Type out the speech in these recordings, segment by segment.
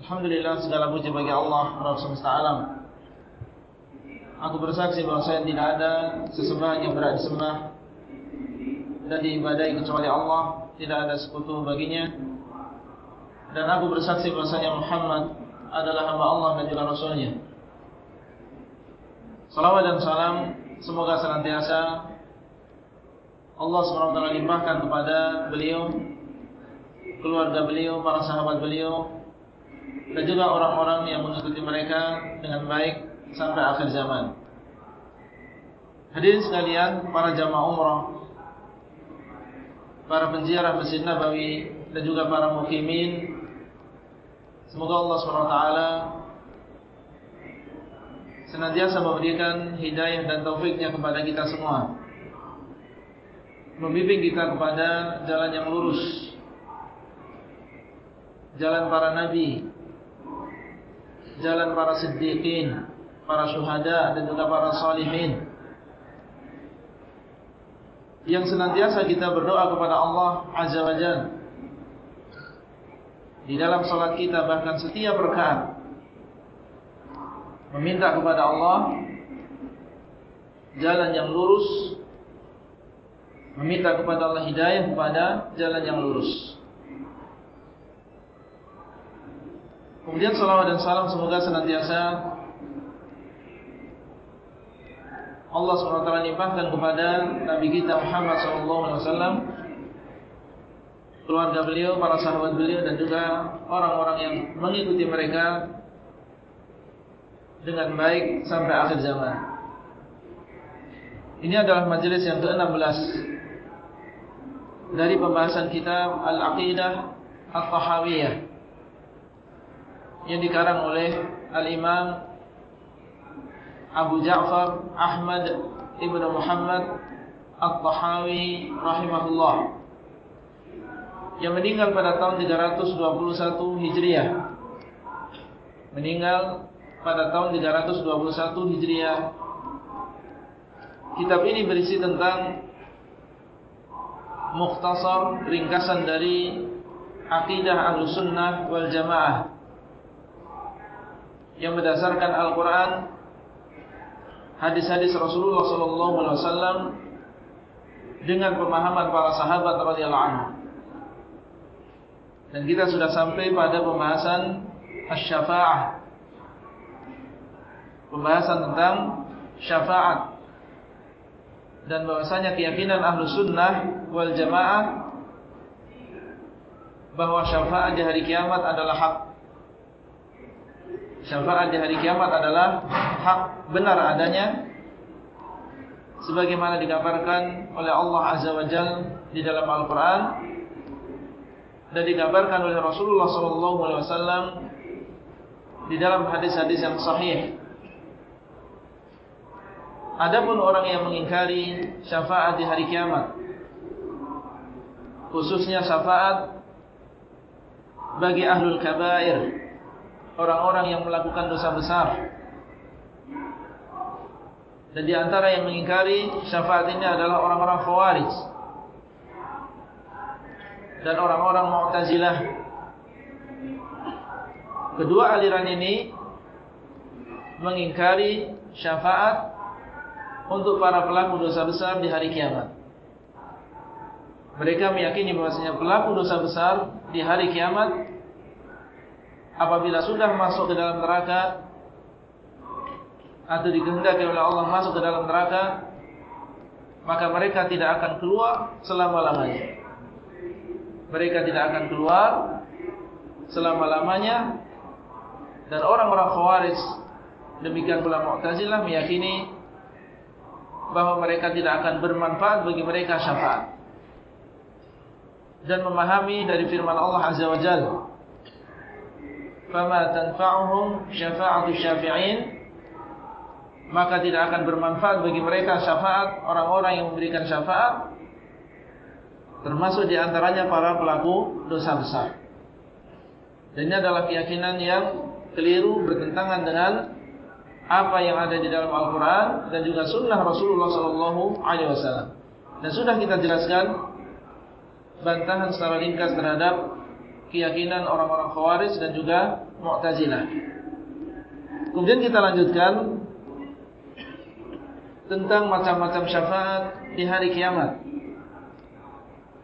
Alhamdulillah segala puji bagi Allah alam. Aku bersaksi bahawa saya tidak ada sesembahan yang berat disembah Dan diibadai kecuali Allah. Tidak ada sekutu baginya. Dan aku bersaksi bahasanya Muhammad adalah hamba Allah dan juga Rasulnya. Salawat dan salam Semoga senantiasa Allah SWT limpahkan kepada beliau Keluarga beliau, para sahabat beliau dan juga orang-orang yang mengikuti mereka dengan baik sampai akhir zaman. Hadirin sekalian, para jamaah umrah, para penziarah Masjid Nabawi dan juga para mukimin, semoga Allah SWT senantiasa memberikan hidayah dan taufiknya kepada kita semua. Membimbing kita kepada jalan yang lurus. Jalan para nabi, jalan para siddiqin, para syuhada dan juga para salihin. Yang senantiasa kita berdoa kepada Allah Azza wa Jalla. Di dalam salat kita bahkan setiap rakaat meminta kepada Allah jalan yang lurus, meminta kepada Allah hidayah kepada jalan yang lurus. Kemudian salawat dan salam semoga senantiasa Allah SWT limpahkan kepada Nabi kita Muhammad SAW Keluarga beliau, para sahabat beliau dan juga orang-orang yang mengikuti mereka Dengan baik sampai akhir zaman. Ini adalah majlis yang ke-16 Dari pembahasan kitab Al-Aqidah Al-Tahawiyah yang dikarang oleh Al-Imam Abu Ja'far Ahmad Ibn Muhammad Al-Tahawi Rahimahullah Yang meninggal pada tahun 321 Hijriah. Meninggal pada tahun 321 Hijriah. Kitab ini berisi tentang Mukhtasar ringkasan dari Aqidah Ahlussunnah wal Jamaah yang berdasarkan Al-Quran, hadis-hadis Rasulullah SAW dengan pemahaman para sahabat radhiyallahu anhu. Dan kita sudah sampai pada pembahasan asy-syafa'ah. Pembahasan tentang syafaat dan bahwasanya keyakinan Ahlus Sunnah wal Jamaah bahwa syafaat di hari kiamat adalah hak syafaat di hari kiamat adalah hak benar adanya sebagaimana dikabarkan oleh Allah Azza wa Jalla di dalam Al-Qur'an dan dikabarkan oleh Rasulullah wasallam di dalam hadis-hadis yang sahih. Adapun orang yang mengingkari syafaat di hari kiamat khususnya syafaat bagi ahlul kabair orang-orang yang melakukan dosa besar. Dan di antara yang mengingkari syafaat ini adalah orang-orang Khawarij dan orang-orang Mu'tazilah. Kedua aliran ini mengingkari syafaat untuk para pelaku dosa besar di hari kiamat. Mereka meyakini bahwasanya pelaku dosa besar di hari kiamat apabila sudah masuk ke dalam neraka atau dikehendaki oleh Allah masuk ke dalam neraka maka mereka tidak akan keluar selama-lamanya. Mereka tidak akan keluar selama-lamanya. Dan orang-orang khawarij demikian pula mu'tazilah meyakini bahawa mereka tidak akan bermanfaat bagi mereka syafaat. Dan memahami dari firman Allah Azza wa Jalla fama tanfa'uhum syafa'atu syafi'in maka tidak akan bermanfaat bagi mereka syafaat orang-orang yang memberikan syafaat termasuk di antaranya para pelaku dosa besar. Dan ini adalah keyakinan yang keliru bertentangan dengan apa yang ada di dalam Al-Quran dan juga Sunnah Rasulullah SAW. Dan sudah kita jelaskan bantahan secara ringkas terhadap keyakinan orang-orang Khawarij dan juga Mu'tazilah. Kemudian kita lanjutkan tentang macam-macam syafaat di hari kiamat.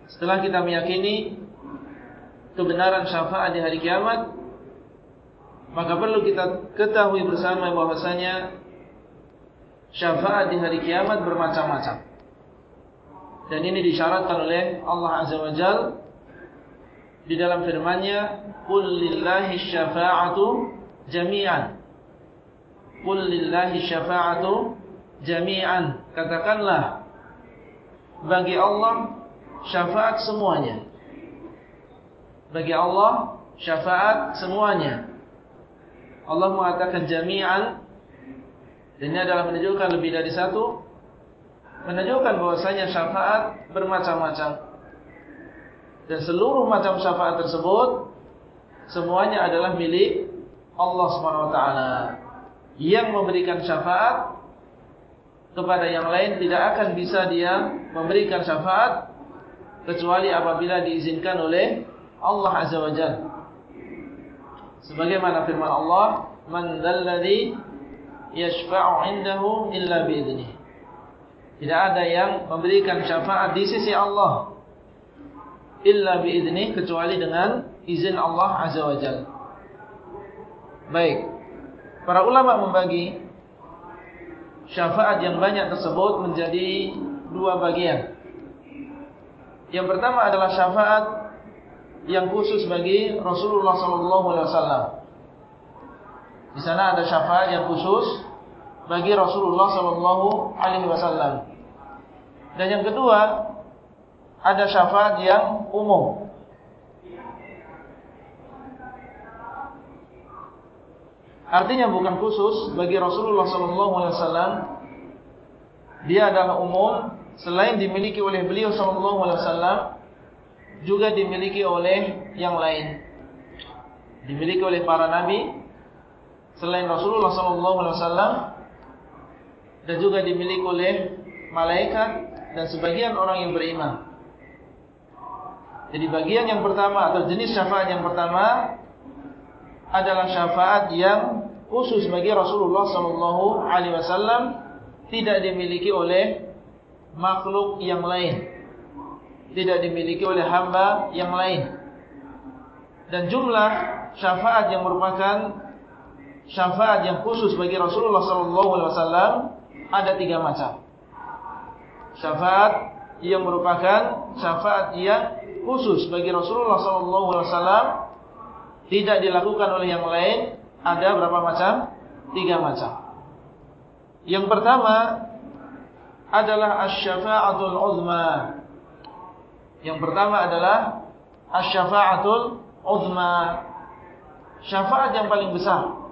Setelah kita meyakini kebenaran syafaat di hari kiamat, maka perlu kita ketahui bersama bahwasanya syafaat di hari kiamat bermacam-macam. Dan ini disyaratkan oleh Allah Azza wa Jalla di dalam firman-Nya, "Qul lillahi syafa'atu jami'an." Qul lillahi syafa'atu jami'an. Katakanlah bagi Allah syafaat semuanya. Bagi Allah syafaat semuanya. Allah mengatakan jami'an dan ini adalah menunjukkan lebih dari satu menunjukkan bahwasanya syafaat bermacam-macam dan seluruh macam syafaat tersebut semuanya adalah milik Allah SWT yang memberikan syafaat kepada yang lain tidak akan bisa dia memberikan syafaat kecuali apabila diizinkan oleh Allah Azza wa Jalla. Sebagaimana firman Allah man dalladhi yashfa'u indahu illa bi'idnih tidak ada yang memberikan syafaat di sisi Allah illa biidni kecuali dengan izin Allah azza wajalla. Baik. Para ulama membagi syafaat yang banyak tersebut menjadi dua bagian. Yang pertama adalah syafaat yang khusus bagi Rasulullah sallallahu alaihi wasallam. Di sana ada syafaat yang khusus bagi Rasulullah sallallahu alaihi wasallam. Dan yang kedua ada syafaat yang umum. Artinya bukan khusus bagi Rasulullah SAW. Dia adalah umum selain dimiliki oleh beliau SAW juga dimiliki oleh yang lain. Dimiliki oleh para nabi selain Rasulullah SAW dan juga dimiliki oleh malaikat dan sebagian orang yang beriman. Jadi bagian yang pertama atau jenis syafaat yang pertama adalah syafaat yang khusus bagi Rasulullah sallallahu alaihi wasallam tidak dimiliki oleh makhluk yang lain. Tidak dimiliki oleh hamba yang lain. Dan jumlah syafaat yang merupakan syafaat yang khusus bagi Rasulullah sallallahu alaihi wasallam ada tiga macam. Syafaat yang merupakan syafaat yang khusus bagi Rasulullah SAW tidak dilakukan oleh yang lain ada berapa macam? Tiga macam. Yang pertama adalah asyafaatul uzma. Yang pertama adalah asyafaatul uzma. Syafaat yang paling besar.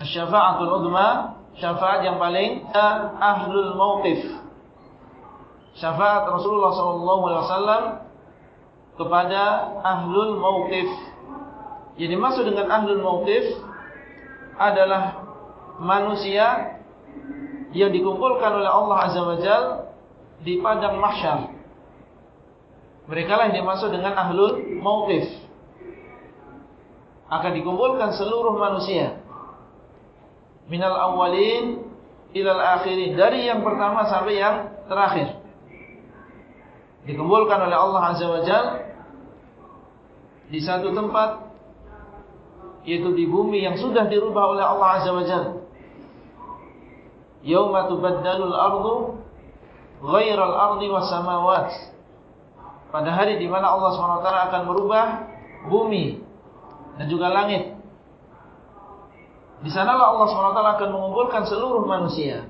Asyafaatul uzma, syafaat yang paling ahlul mauqif syafaat Rasulullah SAW kepada ahlul mauqif. Jadi maksud dengan ahlul mauqif adalah manusia yang dikumpulkan oleh Allah Azza wa Jal di padang mahsyar. Mereka lah yang dimaksud dengan ahlul mauqif. Akan dikumpulkan seluruh manusia. Minal awalin ilal akhirin. Dari yang pertama sampai yang terakhir dikumpulkan oleh Allah Azza wa Jal di satu tempat yaitu di bumi yang sudah dirubah oleh Allah Azza wa Jal. Yauma tubaddalul ardu ghairal ardi was samawat. Pada hari di mana Allah SWT akan merubah bumi dan juga langit. Di sanalah Allah SWT akan mengumpulkan seluruh manusia.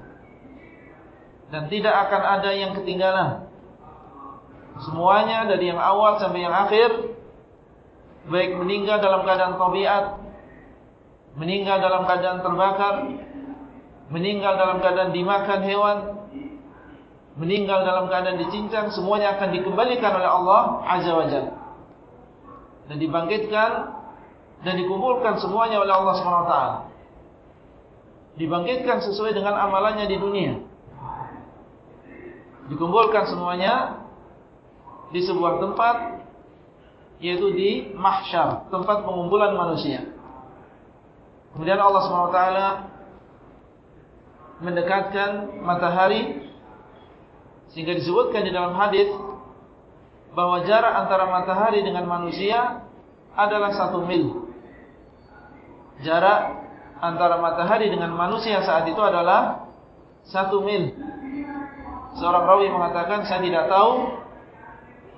Dan tidak akan ada yang ketinggalan Semuanya dari yang awal sampai yang akhir baik meninggal dalam keadaan tabiat, meninggal dalam keadaan terbakar, meninggal dalam keadaan dimakan hewan, meninggal dalam keadaan dicincang, semuanya akan dikembalikan oleh Allah Azza wa Jalla. Dan dibangkitkan dan dikumpulkan semuanya oleh Allah SWT. Dibangkitkan sesuai dengan amalannya di dunia. Dikumpulkan semuanya di sebuah tempat, yaitu di mahsyar, tempat pengumpulan manusia. Kemudian Allah SWT mendekatkan matahari sehingga disebutkan di dalam hadis bahwa jarak antara matahari dengan manusia adalah satu mil. Jarak antara matahari dengan manusia saat itu adalah satu mil. Seorang rawi mengatakan saya tidak tahu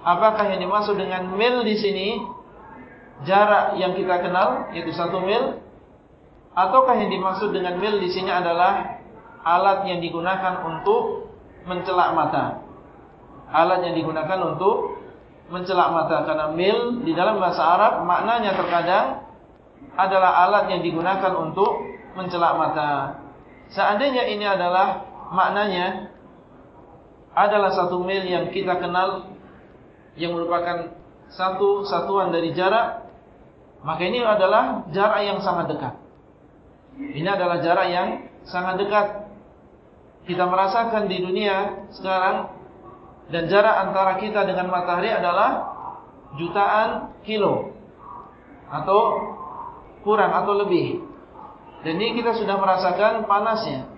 apakah yang dimaksud dengan mil di sini jarak yang kita kenal yaitu satu mil, ataukah yang dimaksud dengan mil di sini adalah alat yang digunakan untuk mencelak mata. Alat yang digunakan untuk mencelak mata. Karena mil di dalam bahasa Arab maknanya terkadang adalah alat yang digunakan untuk mencelak mata. Seandainya ini adalah maknanya adalah satu mil yang kita kenal yang merupakan satu satuan dari jarak, maka ini adalah jarak yang sangat dekat. Ini adalah jarak yang sangat dekat kita merasakan di dunia sekarang dan jarak antara kita dengan matahari adalah jutaan kilo atau kurang atau lebih. Dan ini kita sudah merasakan panasnya.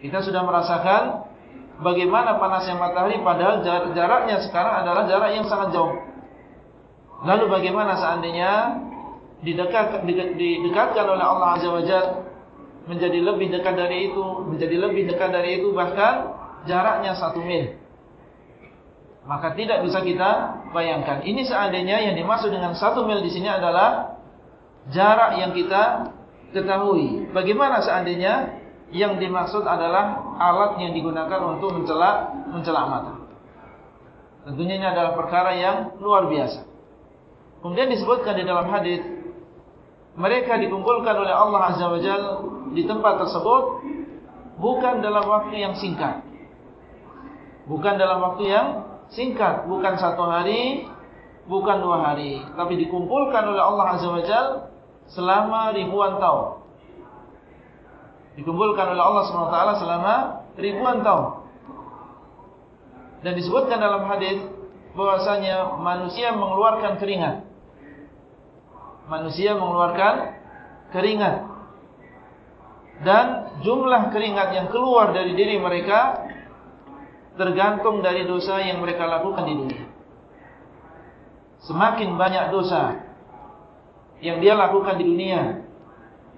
Kita sudah merasakan bagaimana panasnya matahari padahal jaraknya sekarang adalah jarak yang sangat jauh. Lalu bagaimana seandainya didekatkan oleh Allah Azza wa Jalla menjadi lebih dekat dari itu, menjadi lebih dekat dari itu bahkan jaraknya satu mil. Maka tidak bisa kita bayangkan. Ini seandainya yang dimaksud dengan satu mil di sini adalah jarak yang kita ketahui. Bagaimana seandainya yang dimaksud adalah alat yang digunakan untuk mencelak mencelak mata. Tentunya ini adalah perkara yang luar biasa. Kemudian disebutkan di dalam hadis mereka dikumpulkan oleh Allah Azza wa Jalla di tempat tersebut bukan dalam waktu yang singkat. Bukan dalam waktu yang singkat, bukan satu hari, bukan dua hari, tapi dikumpulkan oleh Allah Azza wa Jalla selama ribuan tahun. Dikumpulkan oleh Allah SWT selama ribuan tahun. Dan disebutkan dalam hadis bahwasanya manusia mengeluarkan keringat. Manusia mengeluarkan keringat dan jumlah keringat yang keluar dari diri mereka tergantung dari dosa yang mereka lakukan di dunia. Semakin banyak dosa yang dia lakukan di dunia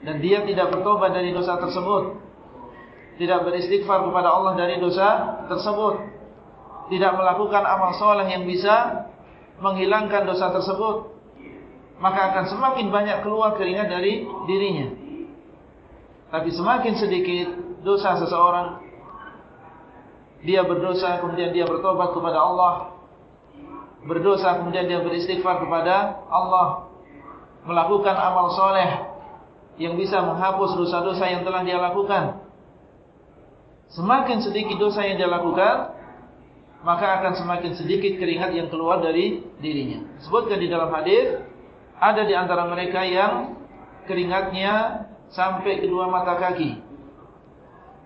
dan dia tidak bertobat dari dosa tersebut, tidak beristighfar kepada Allah dari dosa tersebut, tidak melakukan amal soleh yang bisa menghilangkan dosa tersebut, maka akan semakin banyak keluar keringat dari dirinya. Tapi semakin sedikit dosa seseorang Dia berdosa kemudian dia bertobat kepada Allah. Berdosa kemudian dia beristighfar kepada Allah. Melakukan amal soleh Yang bisa menghapus dosa-dosa yang telah dia lakukan Semakin sedikit dosa yang dia lakukan Maka akan semakin sedikit keringat yang keluar dari dirinya Sebutkan di dalam hadir Ada di antara mereka yang Keringatnya sampai kedua mata kaki.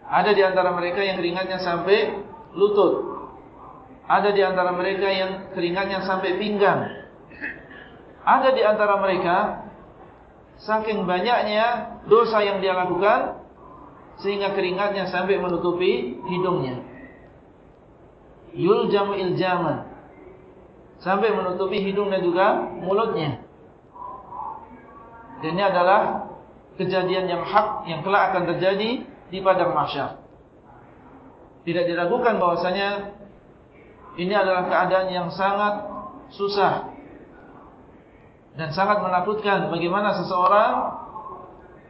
Ada di antara mereka yang keringatnya sampai lutut. Ada di antara mereka yang keringatnya sampai pinggang. Ada di antara mereka saking banyaknya dosa yang dia lakukan sehingga keringatnya sampai menutupi hidungnya. Yuljamu iljaman sampai menutupi hidung dan juga mulutnya. Dan ini adalah kejadian yang hak yang kelak akan terjadi di padang mahsyar. Tidak diragukan bahwasanya ini adalah keadaan yang sangat susah dan sangat menakutkan bagaimana seseorang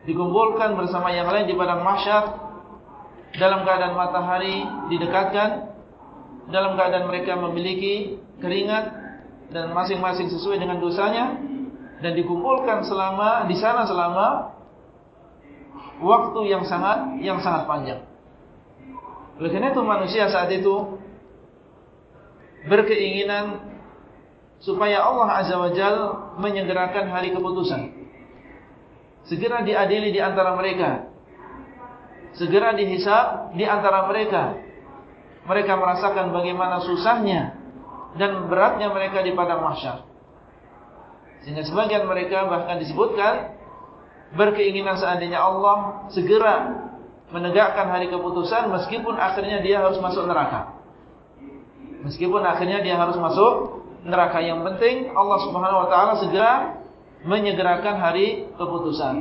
dikumpulkan bersama yang lain di padang mahsyar dalam keadaan matahari didekatkan dalam keadaan mereka memiliki keringat dan masing-masing sesuai dengan dosanya dan dikumpulkan selama di sana selama waktu yang sangat yang sangat panjang. Oleh karena itu manusia saat itu berkeinginan supaya Allah Azza wa Jal menyegerakan hari keputusan. Segera diadili di antara mereka. Segera dihisap di antara mereka. Mereka merasakan bagaimana susahnya dan beratnya mereka di padang mahsyar. Sehingga sebagian mereka bahkan disebutkan berkeinginan seandainya Allah segera menegakkan hari keputusan meskipun akhirnya dia harus masuk neraka. Meskipun akhirnya dia harus masuk neraka yang penting Allah Subhanahu wa taala segera menyegerakan hari keputusan.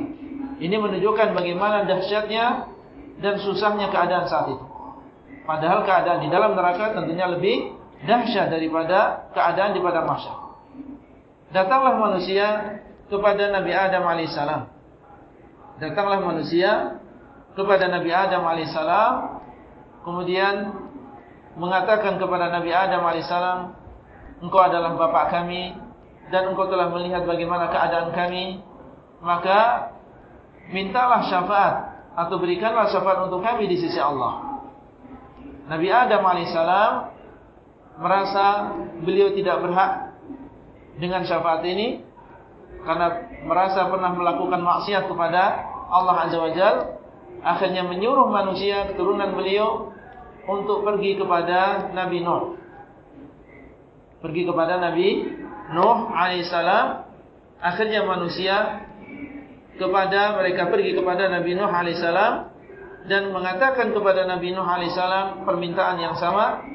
Ini menunjukkan bagaimana dahsyatnya dan susahnya keadaan saat itu. Padahal keadaan di dalam neraka tentunya lebih dahsyat daripada keadaan di padang mahsyar. Datanglah manusia kepada Nabi Adam alaihissalam. Datanglah manusia kepada Nabi Adam alaihissalam, kemudian mengatakan kepada Nabi Adam alaihissalam, engkau adalah bapak kami dan engkau telah melihat bagaimana keadaan kami, maka mintalah syafaat atau berikanlah syafaat untuk kami di sisi Allah. Nabi Adam alaihissalam merasa beliau tidak berhak dengan syafaat ini karena merasa pernah melakukan maksiat kepada Allah Azza wa Jal akhirnya menyuruh manusia keturunan beliau untuk pergi kepada Nabi Nuh pergi kepada Nabi Nuh alaihissalam akhirnya manusia kepada mereka pergi kepada Nabi Nuh alaihissalam dan mengatakan kepada Nabi Nuh alaihissalam permintaan yang sama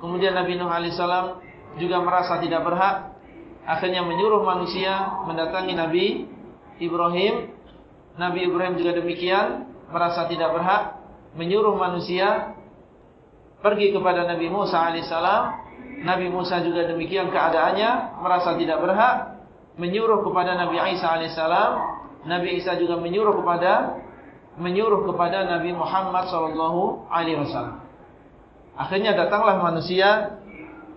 kemudian Nabi Nuh alaihissalam juga merasa tidak berhak akhirnya menyuruh manusia mendatangi Nabi Ibrahim. Nabi Ibrahim juga demikian, merasa tidak berhak menyuruh manusia pergi kepada Nabi Musa alaihissalam. Nabi Musa juga demikian keadaannya, merasa tidak berhak menyuruh kepada Nabi Isa alaihissalam. Nabi Isa juga menyuruh kepada menyuruh kepada Nabi Muhammad sallallahu alaihi wasallam. Akhirnya datanglah manusia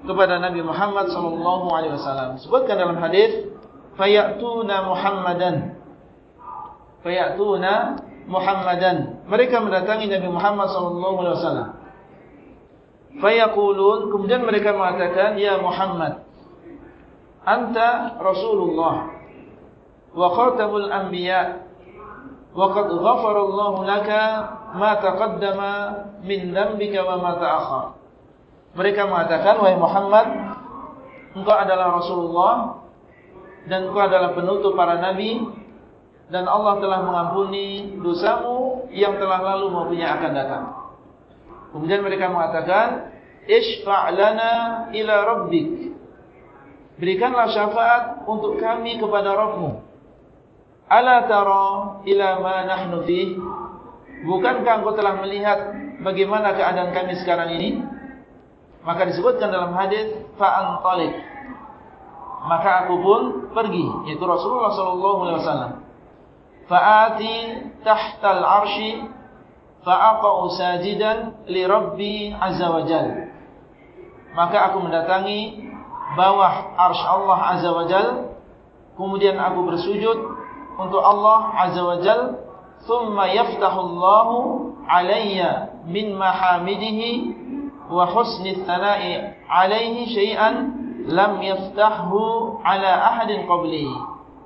kepada Nabi Muhammad sallallahu alaihi wasallam. Sebutkan dalam hadis, "Fayatuna Muhammadan." Fayatuna Muhammadan. Mereka mendatangi Nabi Muhammad sallallahu alaihi wasallam. Fayaqulun, kemudian mereka mengatakan, "Ya Muhammad, anta Rasulullah wa khatamul anbiya wa qad ghafara Allah laka ma taqaddama min dhanbika wa ma ta'akhkhara." Mereka mengatakan, Wahai Muhammad, engkau adalah Rasulullah dan engkau adalah penutup para nabi dan Allah telah mengampuni dosamu yang telah lalu maupun yang akan datang. Kemudian mereka mengatakan, Ishfa' lana ila rabbik. Berikanlah syafaat untuk kami kepada Rabbmu. Ala tara ila ma nahnu fih. Bukankah engkau telah melihat bagaimana keadaan kami sekarang ini? Maka disebutkan dalam hadis fa'an talik. Maka aku pun pergi, yaitu Rasulullah wasallam. Fa'ati tahtal arsy fa'aqa'u sajidan li rabbi azza wa jalla. Maka aku mendatangi bawah arsy Allah azza wa jalla, kemudian aku bersujud untuk Allah azza wa jalla, thumma yaftahu Allahu alayya min mahamidihi wa husni tsana'i alaihi syai'an lam yaftahu ala ahadin qabli.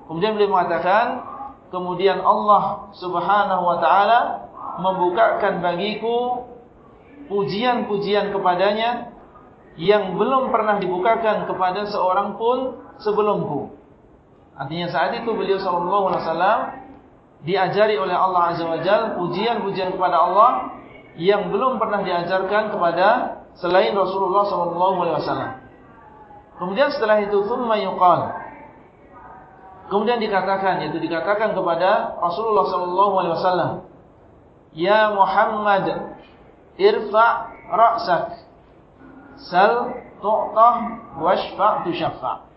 Kemudian beliau mengatakan, kemudian Allah Subhanahu wa taala membukakan bagiku pujian-pujian kepadanya yang belum pernah dibukakan kepada seorang pun sebelumku. Artinya saat itu beliau sallallahu alaihi wasallam diajari oleh Allah Azza wa Jalla pujian-pujian kepada Allah yang belum pernah diajarkan kepada selain Rasulullah SAW. Kemudian setelah itu thumma yuqal. Kemudian dikatakan yaitu dikatakan kepada Rasulullah SAW. Ya Muhammad irfa' ra'sak sal tu'tah washfa' tushaffa'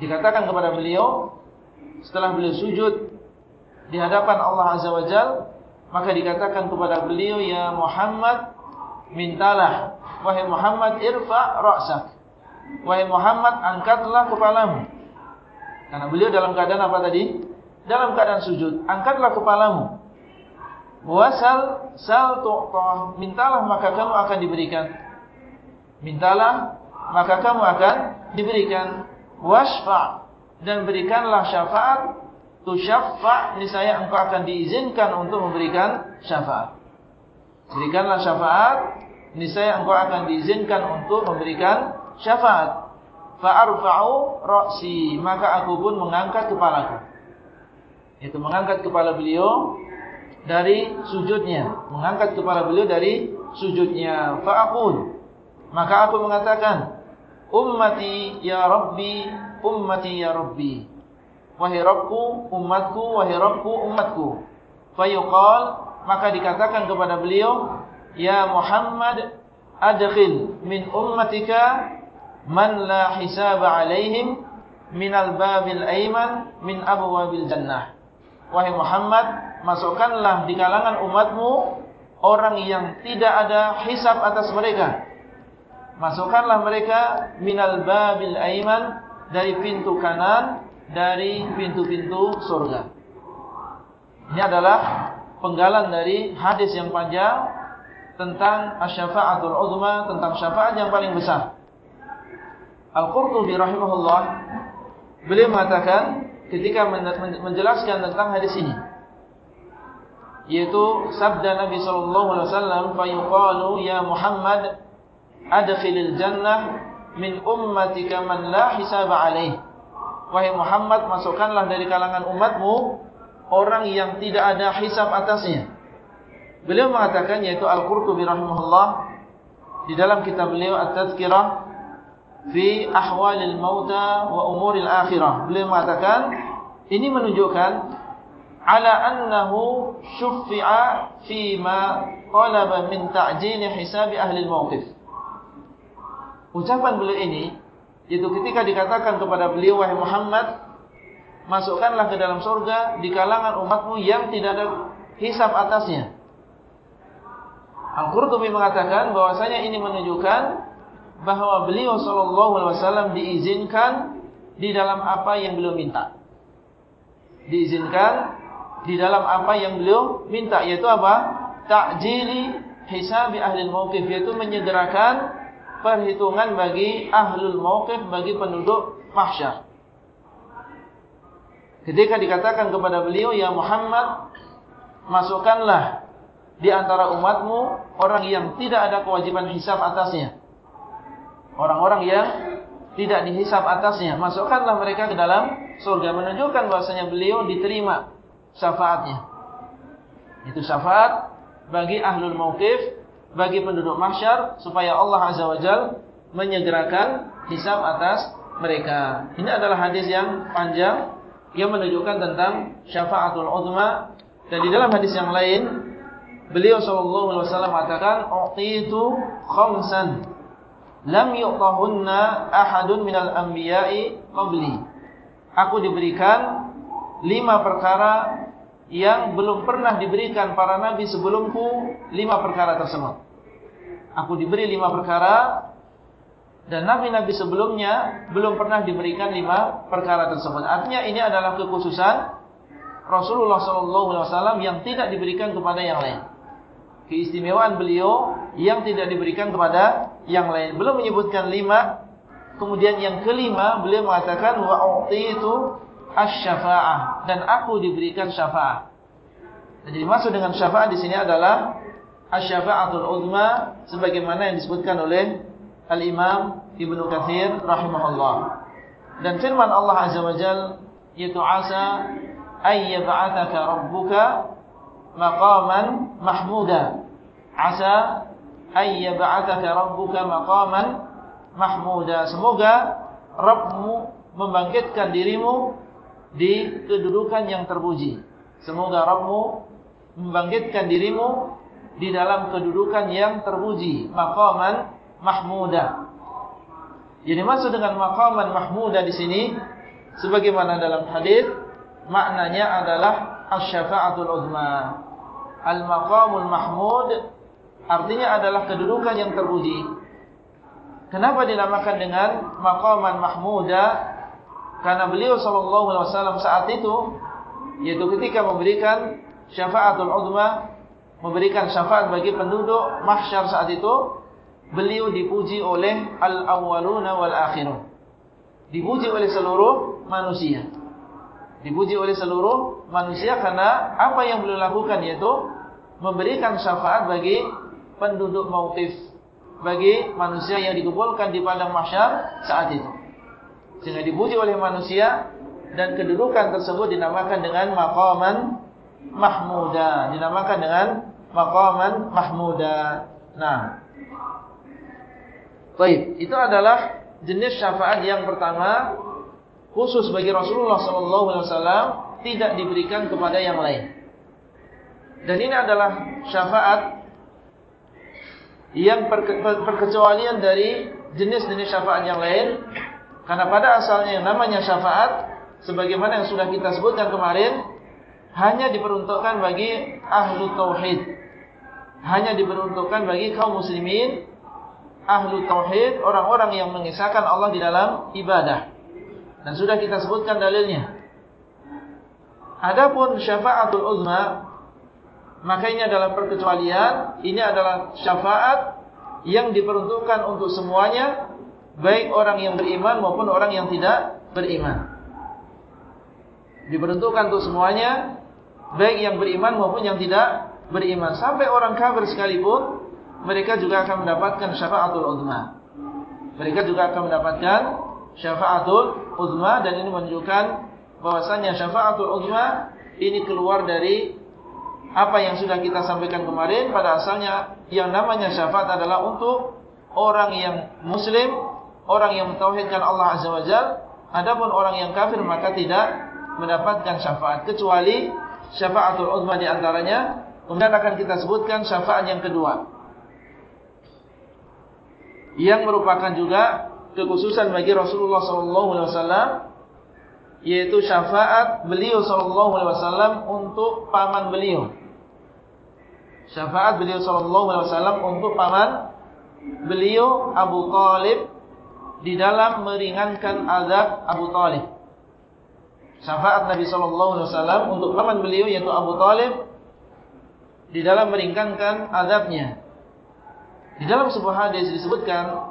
Dikatakan kepada beliau setelah beliau sujud di hadapan Allah Azza wa Jalla Maka dikatakan kepada beliau ya Muhammad mintalah wahai Muhammad irfa ra'sak wahai Muhammad angkatlah kepalamu Karena beliau dalam keadaan apa tadi? Dalam keadaan sujud. Angkatlah kepalamu. Wasal sal tu'tah. Mintalah maka kamu akan diberikan. Mintalah maka kamu akan diberikan. Wasfa' dan berikanlah syafaat. Tu syafa' niscaya engkau akan diizinkan untuk memberikan syafaat. Berikanlah syafaat. Niscaya engkau akan diizinkan untuk memberikan syafaat. Fa'arfa'u ra'si. Maka aku pun mengangkat kepalaku. Itu mengangkat kepala beliau dari sujudnya. Mengangkat kepala beliau dari sujudnya. Fa'akun. Maka aku mengatakan. Ummati ya Rabbi. Ummati ya Rabbi. Wahai Rabbku, umatku, wahai Rabbku, umatku. Fayuqal. Maka dikatakan kepada beliau. Ya Muhammad. Adkhil min ummatika. Man la hisaba alaihim. Min al-babil ayman. Min abwabil jannah. Wahai Muhammad, masukkanlah di kalangan umatmu orang yang tidak ada hisab atas mereka. Masukkanlah mereka minal babil aiman dari pintu kanan dari pintu-pintu surga. Ini adalah penggalan dari hadis yang panjang tentang asyafa'atul uzma, tentang syafaat yang paling besar. Al-Qurtubi rahimahullah beliau mengatakan ketika menjelaskan tentang hadis ini. Yaitu sabda Nabi sallallahu alaihi wasallam fa yuqalu ya Muhammad adkhilil jannah min ummatika man la hisaba alaih wahai Muhammad masukkanlah dari kalangan umatmu orang yang tidak ada hisab atasnya. Beliau mengatakan yaitu Al-Qurtubi rahimahullah di dalam kitab beliau At-Tadhkirah fi ahwalil mauta wa umuril akhirah. Beliau mengatakan ini menunjukkan ala annahu syuffi'a fi ma talaba min ta'jil hisab ahli al-mauqif. Ucapan beliau ini yaitu ketika dikatakan kepada beliau wahai Muhammad masukkanlah ke dalam surga di kalangan umatmu yang tidak ada hisab atasnya. Al-Qurtubi mengatakan bahwasanya ini menunjukkan bahawa beliau sallallahu alaihi wasallam diizinkan di dalam apa yang beliau minta. Diizinkan di dalam apa yang beliau minta yaitu apa? Ta'jili hisab ahli al-mauqif yaitu menyegerakan perhitungan bagi ahlul mauqif bagi penduduk mahsyar. Ketika dikatakan kepada beliau ya Muhammad masukkanlah di antara umatmu orang yang tidak ada kewajiban hisab atasnya orang-orang yang tidak dihisap atasnya. Masukkanlah mereka ke dalam surga. Menunjukkan bahasanya beliau diterima syafaatnya. Itu syafaat bagi ahlul mawqif, bagi penduduk mahsyar, supaya Allah Azza wa Jal menyegerakan hisap atas mereka. Ini adalah hadis yang panjang, yang menunjukkan tentang syafaatul uzma. Dan di dalam hadis yang lain, beliau SAW mengatakan, U'titu khamsan lam yu'tahunna ahadun minal anbiya'i qabli. Aku diberikan lima perkara yang belum pernah diberikan para nabi sebelumku lima perkara tersebut. Aku diberi lima perkara dan nabi-nabi sebelumnya belum pernah diberikan lima perkara tersebut. Artinya ini adalah kekhususan Rasulullah SAW yang tidak diberikan kepada yang lain keistimewaan beliau yang tidak diberikan kepada yang lain. Belum menyebutkan lima. Kemudian yang kelima beliau mengatakan wa itu asy-syafa'ah dan aku diberikan syafaat. Jadi maksud dengan syafaat di sini adalah asy-syafa'atul uzma sebagaimana yang disebutkan oleh Al-Imam Ibnu Katsir rahimahullah. Dan firman Allah Azza wa Jalla yaitu asa ayyab'ataka rabbuka maqaman mahmuda asa ayyab'ataka rabbuka maqaman mahmuda. Semoga Rabbmu membangkitkan dirimu di kedudukan yang terpuji. Semoga Rabbmu membangkitkan dirimu di dalam kedudukan yang terpuji. Maqaman mahmuda. Jadi maksud dengan maqaman mahmuda di sini sebagaimana dalam hadis maknanya adalah asy-syafa'atul uzma. Al-maqamul mahmud artinya adalah kedudukan yang terpuji. Kenapa dinamakan dengan maqaman mahmuda? karena beliau sallallahu alaihi wasallam saat itu yaitu ketika memberikan syafaatul uzma memberikan syafaat bagi penduduk mahsyar saat itu beliau dipuji oleh al-awwaluna wal akhirun dipuji oleh seluruh manusia dipuji oleh seluruh manusia karena apa yang beliau lakukan yaitu memberikan syafaat bagi penduduk mauqif bagi manusia yang dikumpulkan di padang mahsyar saat itu. Sehingga dipuji oleh manusia dan kedudukan tersebut dinamakan dengan maqaman mahmuda. Dinamakan dengan maqaman mahmuda. Nah. Baik itu adalah jenis syafaat yang pertama khusus bagi Rasulullah sallallahu alaihi wasallam tidak diberikan kepada yang lain. Dan ini adalah syafaat yang perkecualian dari jenis-jenis syafaat yang lain karena pada asalnya yang namanya syafaat sebagaimana yang sudah kita sebutkan kemarin hanya diperuntukkan bagi ahlu tauhid. Hanya diperuntukkan bagi kaum muslimin ahlu tauhid, orang-orang yang mengisahkan Allah di dalam ibadah. Dan sudah kita sebutkan dalilnya. Adapun syafaatul uzma maka ini adalah perkecualian, ini adalah syafaat yang diperuntukkan untuk semuanya baik orang yang beriman maupun orang yang tidak beriman. Diperuntukkan untuk semuanya, baik yang beriman maupun yang tidak beriman. Sampai orang kafir sekalipun, mereka juga akan mendapatkan syafaatul uzma. Mereka juga akan mendapatkan syafaatul uzma dan ini menunjukkan bahwasanya syafaatul uzma ini keluar dari apa yang sudah kita sampaikan kemarin pada asalnya yang namanya syafaat adalah untuk orang yang muslim orang yang mentauhidkan Allah Azza wa adapun orang yang kafir maka tidak mendapatkan syafaat kecuali syafaatul uzma di antaranya. Kemudian akan kita sebutkan syafaat yang kedua. Yang merupakan juga kekhususan bagi Rasulullah sallallahu alaihi wasallam yaitu syafaat beliau sallallahu alaihi wasallam untuk paman beliau. Syafaat beliau sallallahu alaihi wasallam untuk paman beliau Abu Talib di dalam meringankan azab Abu Talib. Syafaat Nabi sallallahu alaihi wasallam untuk paman beliau yaitu Abu Talib di dalam meringankan azabnya. Di dalam sebuah hadis disebutkan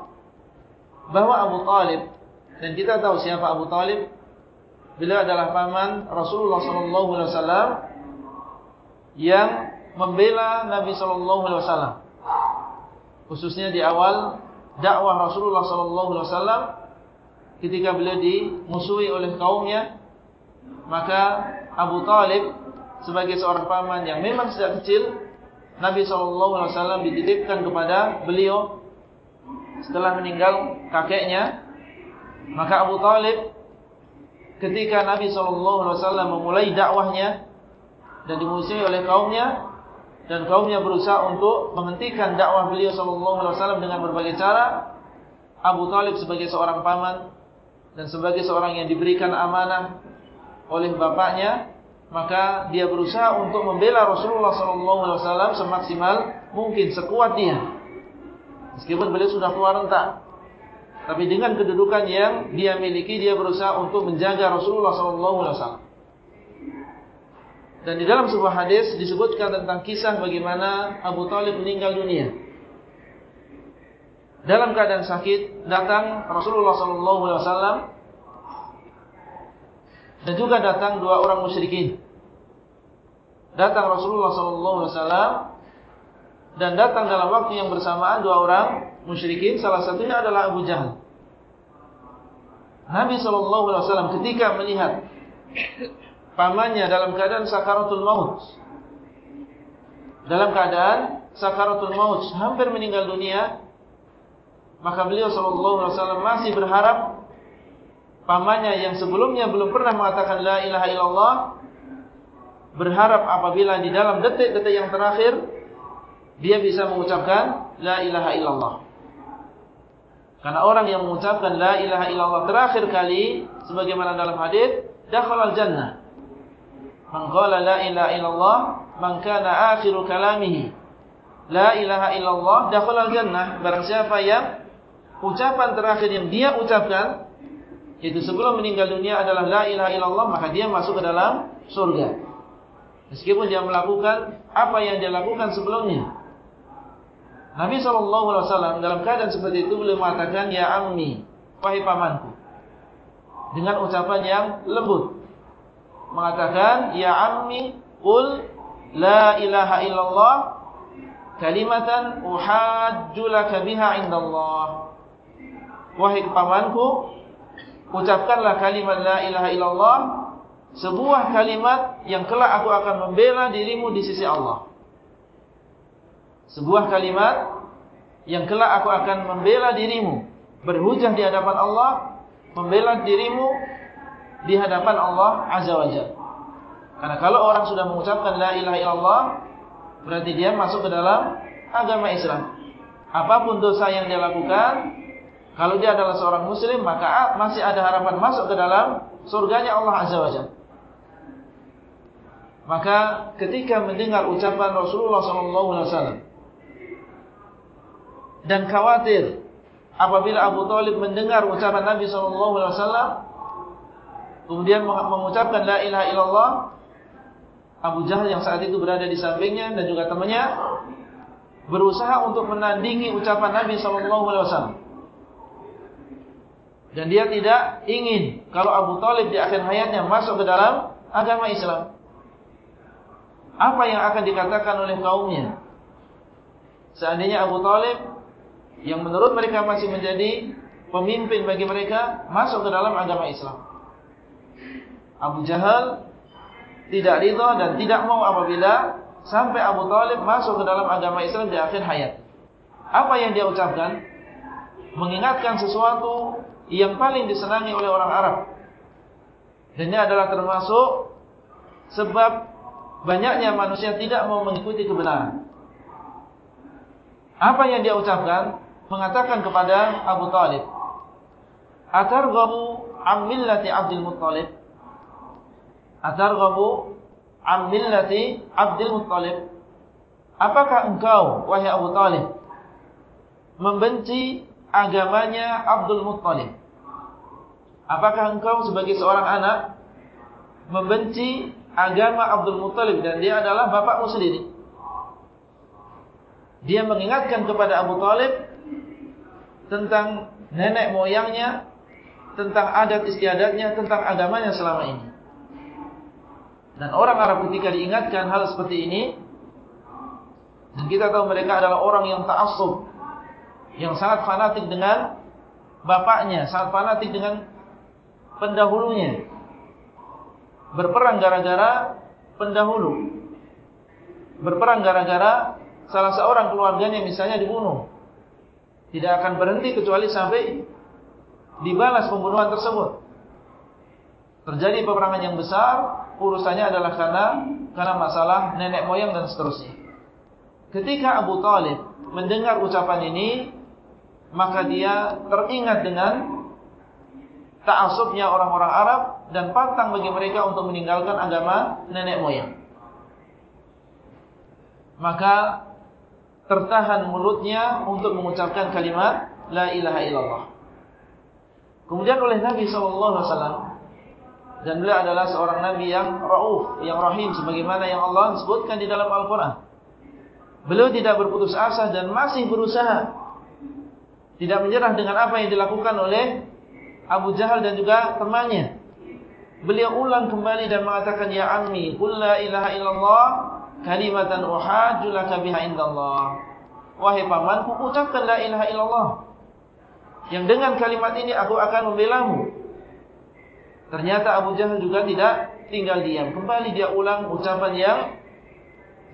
bahwa Abu Talib dan kita tahu siapa Abu Talib beliau adalah paman Rasulullah sallallahu alaihi wasallam yang membela Nabi sallallahu alaihi wasallam. Khususnya di awal dakwah Rasulullah sallallahu alaihi wasallam ketika beliau dimusuhi oleh kaumnya maka Abu Talib sebagai seorang paman yang memang sejak kecil Nabi sallallahu alaihi wasallam dititipkan kepada beliau setelah meninggal kakeknya. Maka Abu Talib ketika Nabi sallallahu alaihi wasallam memulai dakwahnya dan dimusuhi oleh kaumnya dan kaumnya berusaha untuk menghentikan dakwah beliau sallallahu alaihi wasallam dengan berbagai cara. Abu Talib sebagai seorang paman dan sebagai seorang yang diberikan amanah oleh bapaknya, maka dia berusaha untuk membela Rasulullah sallallahu alaihi wasallam semaksimal mungkin sekuat dia. Meskipun beliau sudah tua renta, tapi dengan kedudukan yang dia miliki dia berusaha untuk menjaga Rasulullah sallallahu alaihi wasallam. Dan di dalam sebuah hadis disebutkan tentang kisah bagaimana Abu Talib meninggal dunia. Dalam keadaan sakit datang Rasulullah sallallahu alaihi wasallam dan juga datang dua orang musyrikin. Datang Rasulullah sallallahu alaihi wasallam dan datang dalam waktu yang bersamaan dua orang musyrikin salah satunya adalah Abu Jahal. Nabi sallallahu alaihi wasallam ketika melihat pamannya dalam keadaan sakaratul maut. Dalam keadaan sakaratul maut, hampir meninggal dunia, maka beliau sallallahu alaihi wasallam masih berharap pamannya yang sebelumnya belum pernah mengatakan la ilaha illallah berharap apabila di dalam detik-detik yang terakhir dia bisa mengucapkan la ilaha illallah. Karena orang yang mengucapkan la ilaha illallah terakhir kali sebagaimana dalam hadis dakhala al-jannah. Man qala la ilaha illallah man kana akhiru kalamihi la ilaha illallah dakhala al-jannah barang siapa yang ucapan terakhir yang dia ucapkan Itu sebelum meninggal dunia adalah la ilaha illallah maka dia masuk ke dalam surga. Meskipun dia melakukan apa yang dia lakukan sebelumnya. Nabi SAW dalam keadaan seperti itu boleh mengatakan Ya ammi, wahai pamanku Dengan ucapan yang lembut Mengatakan Ya ammi, Qul La ilaha illallah Kalimatan uhajjulaka biha indallah. Wahai pamanku Ucapkanlah kalimat La ilaha illallah Sebuah kalimat yang kelak aku akan membela dirimu di sisi Allah. Sebuah kalimat yang kelak aku akan membela dirimu berhujah di hadapan Allah membela dirimu di hadapan Allah azza wajalla karena kalau orang sudah mengucapkan la ilaha illallah berarti dia masuk ke dalam agama Islam. Apapun dosa yang dia lakukan kalau dia adalah seorang muslim maka masih ada harapan masuk ke dalam surganya Allah azza wajalla maka ketika mendengar ucapan Rasulullah wasallam dan khawatir apabila Abu Talib mendengar ucapan Nabi SAW kemudian mengucapkan la ilaha illallah Abu Jahal yang saat itu berada di sampingnya dan juga temannya berusaha untuk menandingi ucapan Nabi SAW dan dia tidak ingin kalau Abu Talib di akhir hayatnya masuk ke dalam agama Islam. Apa yang akan dikatakan oleh kaumnya? Seandainya Abu Talib yang menurut mereka masih menjadi pemimpin bagi mereka masuk ke dalam agama Islam. Abu Jahal tidak ridha dan tidak mau apabila sampai Abu Talib masuk ke dalam agama Islam di akhir hayat. Apa yang dia ucapkan? Mengingatkan sesuatu yang paling disenangi oleh orang Arab. Dan ini adalah termasuk sebab banyaknya manusia tidak mau mengikuti kebenaran. Apa yang dia ucapkan? mengatakan kepada Abu Talib, Atarghabu am millati Abdul Muttalib? Atarghabu am millati Abdul Muttalib? Apakah engkau, wahai Abu Talib, membenci agamanya Abdul Muttalib? Apakah engkau sebagai seorang anak membenci agama Abdul Muttalib dan dia adalah bapakmu sendiri? Dia mengingatkan kepada Abu Talib tentang nenek moyangnya, tentang adat istiadatnya, tentang agamanya selama ini. Dan orang Arab ketika diingatkan hal seperti ini, dan kita tahu mereka adalah orang yang ta'asub, yang sangat fanatik dengan bapaknya, sangat fanatik dengan pendahulunya. Berperang gara-gara pendahulu. Berperang gara-gara salah seorang keluarganya misalnya dibunuh tidak akan berhenti kecuali sampai dibalas pembunuhan tersebut. Terjadi peperangan yang besar, urusannya adalah karena karena masalah nenek moyang dan seterusnya. Ketika Abu Talib mendengar ucapan ini, maka dia teringat dengan ta'asubnya orang-orang Arab dan pantang bagi mereka untuk meninggalkan agama nenek moyang. Maka tertahan mulutnya untuk mengucapkan kalimat la ilaha illallah. Kemudian oleh Nabi SAW dan beliau adalah seorang Nabi yang rauf, yang rahim sebagaimana yang Allah sebutkan di dalam Al-Quran. Beliau tidak berputus asa dan masih berusaha tidak menyerah dengan apa yang dilakukan oleh Abu Jahal dan juga temannya. Beliau ulang kembali dan mengatakan ya ammi, qul la ilaha illallah kalimatan uhajjulaka biha indallah. Wahai pamanku, ucapkan la ilaha illallah. Yang dengan kalimat ini aku akan membelamu. Ternyata Abu Jahal juga tidak tinggal diam. Kembali dia ulang ucapan yang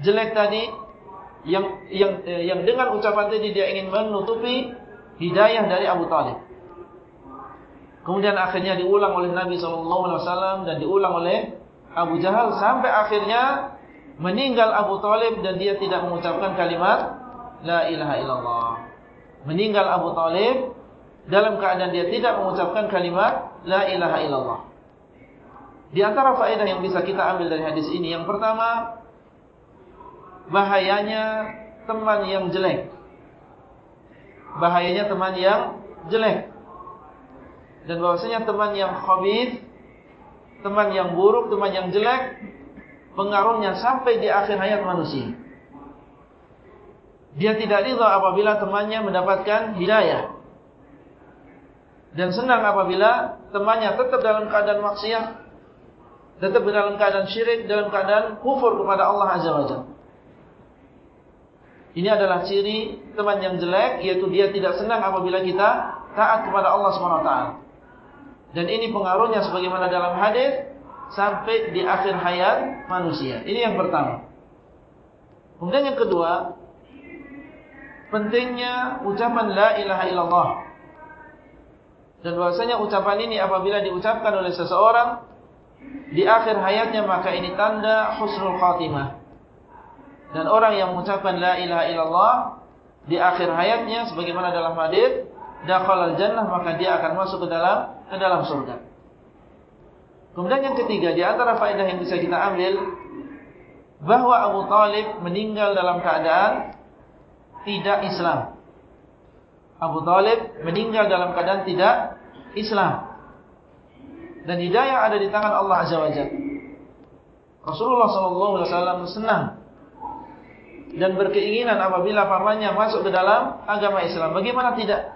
jelek tadi yang yang eh, yang dengan ucapan tadi dia ingin menutupi hidayah dari Abu Talib. Kemudian akhirnya diulang oleh Nabi SAW dan diulang oleh Abu Jahal sampai akhirnya meninggal Abu Talib dan dia tidak mengucapkan kalimat La ilaha illallah Meninggal Abu Talib Dalam keadaan dia tidak mengucapkan kalimat La ilaha illallah Di antara faedah yang bisa kita ambil dari hadis ini Yang pertama Bahayanya teman yang jelek Bahayanya teman yang jelek Dan bahwasanya teman yang khabith, teman yang buruk, teman yang jelek, pengaruhnya sampai di akhir hayat manusia. Dia tidak ridha apabila temannya mendapatkan hidayah. Dan senang apabila temannya tetap dalam keadaan maksiat, tetap dalam keadaan syirik, dalam keadaan kufur kepada Allah Azza wa Jalla. Ini adalah ciri teman yang jelek, yaitu dia tidak senang apabila kita taat kepada Allah SWT. Dan ini pengaruhnya sebagaimana dalam hadis sampai di akhir hayat manusia. Ini yang pertama. Kemudian yang kedua, pentingnya ucapan la ilaha illallah. Dan bahasanya ucapan ini apabila diucapkan oleh seseorang di akhir hayatnya maka ini tanda husnul khatimah. Dan orang yang mengucapkan la ilaha illallah di akhir hayatnya sebagaimana dalam hadis, dakhalal jannah maka dia akan masuk ke dalam ke dalam surga. Kemudian yang ketiga di antara faedah yang bisa kita ambil bahwa Abu Talib meninggal dalam keadaan tidak Islam. Abu Talib meninggal dalam keadaan tidak Islam. Dan hidayah ada di tangan Allah Azza wa Jalla. Rasulullah sallallahu alaihi wasallam senang dan berkeinginan apabila pamannya masuk ke dalam agama Islam. Bagaimana tidak?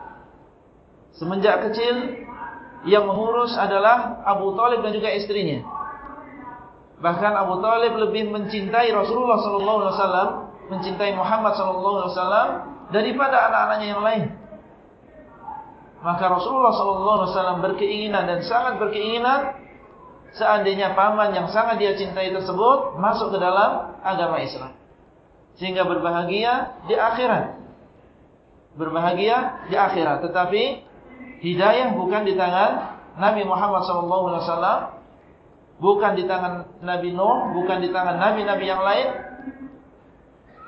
Semenjak kecil yang mengurus adalah Abu Talib dan juga istrinya. Bahkan Abu Talib lebih mencintai Rasulullah sallallahu alaihi wasallam, mencintai Muhammad sallallahu alaihi wasallam daripada anak-anaknya yang lain. Maka Rasulullah wasallam berkeinginan dan sangat berkeinginan seandainya paman yang sangat dia cintai tersebut masuk ke dalam agama Islam sehingga berbahagia di akhirat. Berbahagia di akhirat, tetapi hidayah bukan di tangan Nabi Muhammad SAW, bukan di tangan Nabi Nuh, bukan di tangan nabi-nabi yang lain,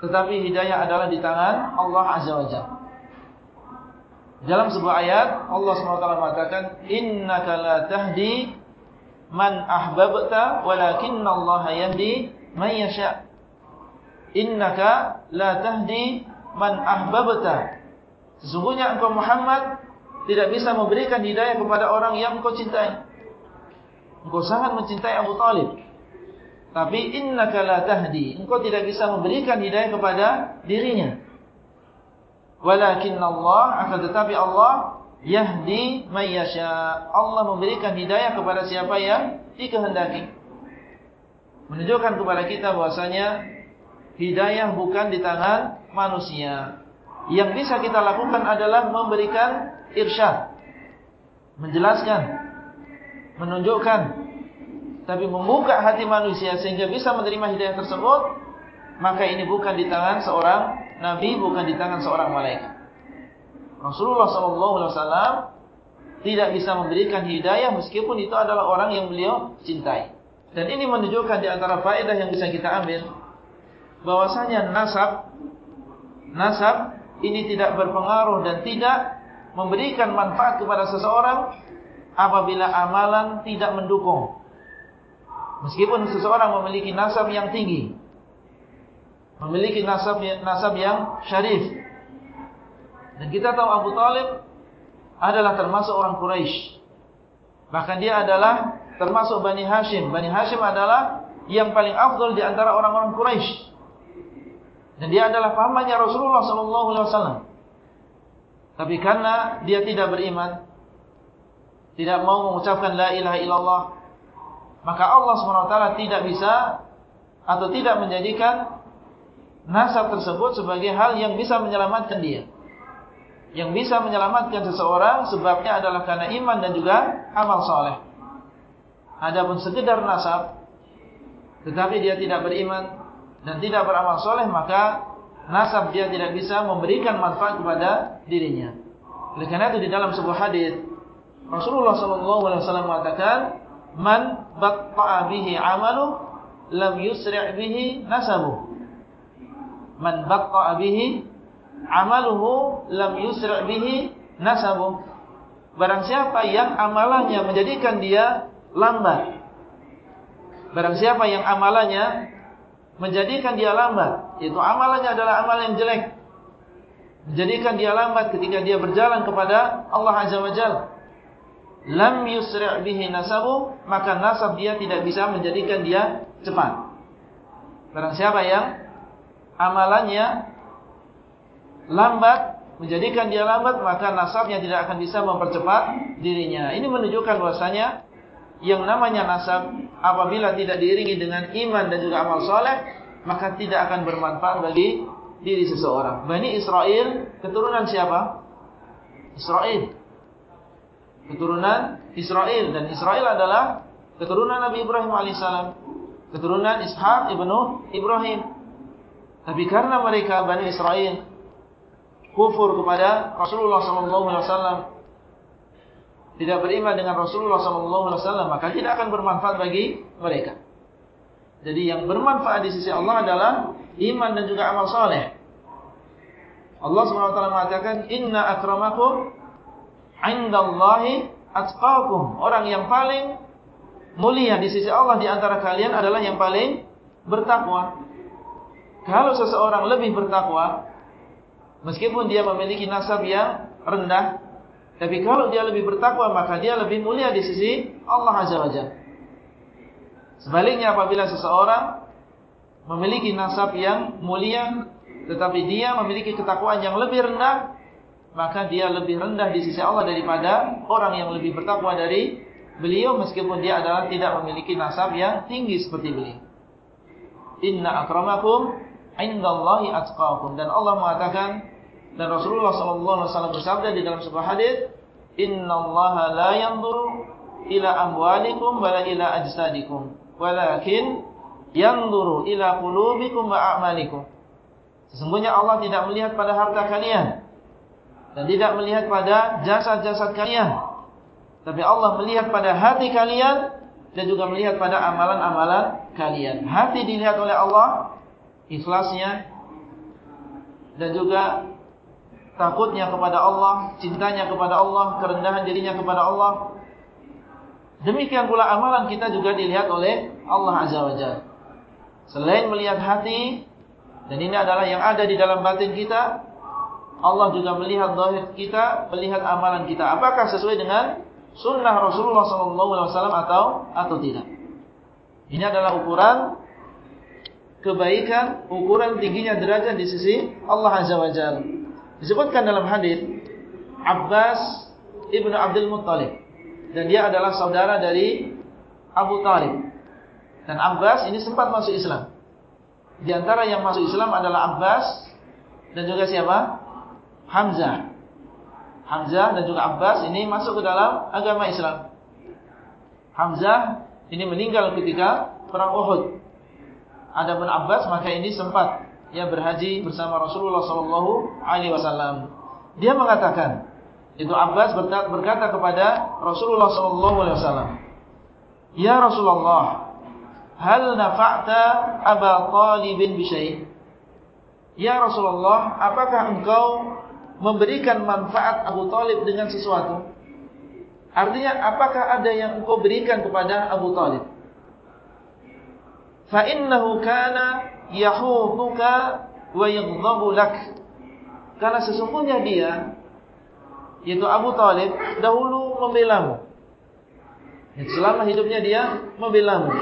tetapi hidayah adalah di tangan Allah Azza wa Jalla. Dalam sebuah ayat Allah SWT mengatakan innaka la tahdi man ahbabta walakinna Allah yahdi man yasha' innaka la tahdi man ahbabta. Sesungguhnya engkau Muhammad tidak bisa memberikan hidayah kepada orang yang engkau cintai. Engkau sangat mencintai Abu Talib. Tapi innaka la tahdi. Engkau tidak bisa memberikan hidayah kepada dirinya walakinna Allah akan tetapi Allah yahdi man yasha Allah memberikan hidayah kepada siapa yang dikehendaki menunjukkan kepada kita bahwasanya hidayah bukan di tangan manusia. Yang bisa kita lakukan adalah memberikan irsyad. Menjelaskan. Menunjukkan. Tapi membuka hati manusia sehingga bisa menerima hidayah tersebut. Maka ini bukan di tangan seorang Nabi, bukan di tangan seorang malaikat. Rasulullah SAW tidak bisa memberikan hidayah meskipun itu adalah orang yang beliau cintai. Dan ini menunjukkan di antara faedah yang bisa kita ambil bahwasanya nasab nasab ini tidak berpengaruh dan tidak memberikan manfaat kepada seseorang apabila amalan tidak mendukung. Meskipun seseorang memiliki nasab yang tinggi, memiliki nasab nasab yang syarif. Dan kita tahu Abu Talib adalah termasuk orang Quraisy. Bahkan dia adalah termasuk Bani Hashim. Bani Hashim adalah yang paling afdal di antara orang-orang Quraisy. Dan dia adalah pamannya Rasulullah sallallahu alaihi wasallam. Tapi karena dia tidak beriman, tidak mau mengucapkan la ilaha illallah, maka Allah SWT tidak bisa atau tidak menjadikan nasab tersebut sebagai hal yang bisa menyelamatkan dia. Yang bisa menyelamatkan seseorang sebabnya adalah karena iman dan juga amal soleh. Adapun sekedar nasab, tetapi dia tidak beriman, dan tidak beramal soleh maka nasab dia tidak bisa memberikan manfaat kepada dirinya. Oleh karena itu di dalam sebuah hadis Rasulullah SAW mengatakan, "Man batta'a bihi 'amalu lam yusri' bihi nasabu." Man batta'a bihi 'amaluhu lam yusri' bihi nasabu. Barang siapa yang amalannya menjadikan dia lambat. Barang siapa yang amalannya menjadikan dia lambat, yaitu amalannya adalah amal yang jelek. Menjadikan dia lambat ketika dia berjalan kepada Allah Azza wa Jalla. lam yusri' bihi nasabu maka nasab dia tidak bisa menjadikan dia cepat barang siapa yang amalannya lambat menjadikan dia lambat maka nasabnya tidak akan bisa mempercepat dirinya. Ini menunjukkan bahwasanya yang namanya nasab apabila tidak diiringi dengan iman dan juga amal soleh maka tidak akan bermanfaat bagi diri seseorang. Bani Israel keturunan siapa? Israel. Keturunan Israel. Dan Israel adalah keturunan Nabi Ibrahim alaihissalam, keturunan Ishak ibnu Ibrahim. Tapi karena mereka Bani Israel kufur kepada Rasulullah wasallam, tidak beriman dengan Rasulullah wasallam, maka tidak akan bermanfaat bagi mereka. Jadi yang bermanfaat di sisi Allah adalah iman dan juga amal saleh. Allah taala mengatakan inna akramakum indallahi atqakum. Orang yang paling mulia di sisi Allah di antara kalian adalah yang paling bertakwa. Kalau seseorang lebih bertakwa, meskipun dia memiliki nasab yang rendah, tapi kalau dia lebih bertakwa, maka dia lebih mulia di sisi Allah Azza wa Jalla. Sebaliknya apabila seseorang memiliki nasab yang mulia, tetapi dia memiliki ketakwaan yang lebih rendah, maka dia lebih rendah di sisi Allah daripada orang yang lebih bertakwa dari beliau meskipun dia adalah tidak memiliki nasab yang tinggi seperti beliau. Inna akramakum indallahi atqakum dan Allah mengatakan dan Rasulullah sallallahu alaihi wasallam bersabda di dalam sebuah hadis, "Innallaha la yanzuru ila amwalikum wala ila ajsadikum, walakin yanzuru ila qulubikum wa a'malikum." Sesungguhnya Allah tidak melihat pada harta kalian dan tidak melihat pada jasad-jasad kalian. Tapi Allah melihat pada hati kalian dan juga melihat pada amalan-amalan kalian. Hati dilihat oleh Allah, ikhlasnya dan juga takutnya kepada Allah, cintanya kepada Allah, kerendahan dirinya kepada Allah. Demikian pula amalan kita juga dilihat oleh Allah Azza wa Jalla. Selain melihat hati, dan ini adalah yang ada di dalam batin kita, Allah juga melihat zahir kita, melihat amalan kita. Apakah sesuai dengan sunnah Rasulullah SAW atau atau tidak? Ini adalah ukuran kebaikan, ukuran tingginya derajat di sisi Allah Azza wa Jalla. Disebutkan dalam hadis Abbas ibnu Abdul Muttalib dan dia adalah saudara dari Abu Talib. Dan Abbas ini sempat masuk Islam. Di antara yang masuk Islam adalah Abbas dan juga siapa? Hamzah. Hamzah dan juga Abbas ini masuk ke dalam agama Islam. Hamzah ini meninggal ketika perang Uhud. Adapun Abbas maka ini sempat ia berhaji bersama Rasulullah sallallahu alaihi wasallam. Dia mengatakan, itu Abbas berkata kepada Rasulullah sallallahu alaihi wasallam, "Ya Rasulullah, hal nafa'ta Aba Talib bi syai'?" Ya Rasulullah, apakah engkau memberikan manfaat Abu Talib dengan sesuatu. Artinya, apakah ada yang engkau berikan kepada Abu Talib? Fa'innahu kana yahuduka wa yagdabu lak. Karena sesungguhnya dia, yaitu Abu Talib, dahulu membelamu. Selama hidupnya dia membelamu.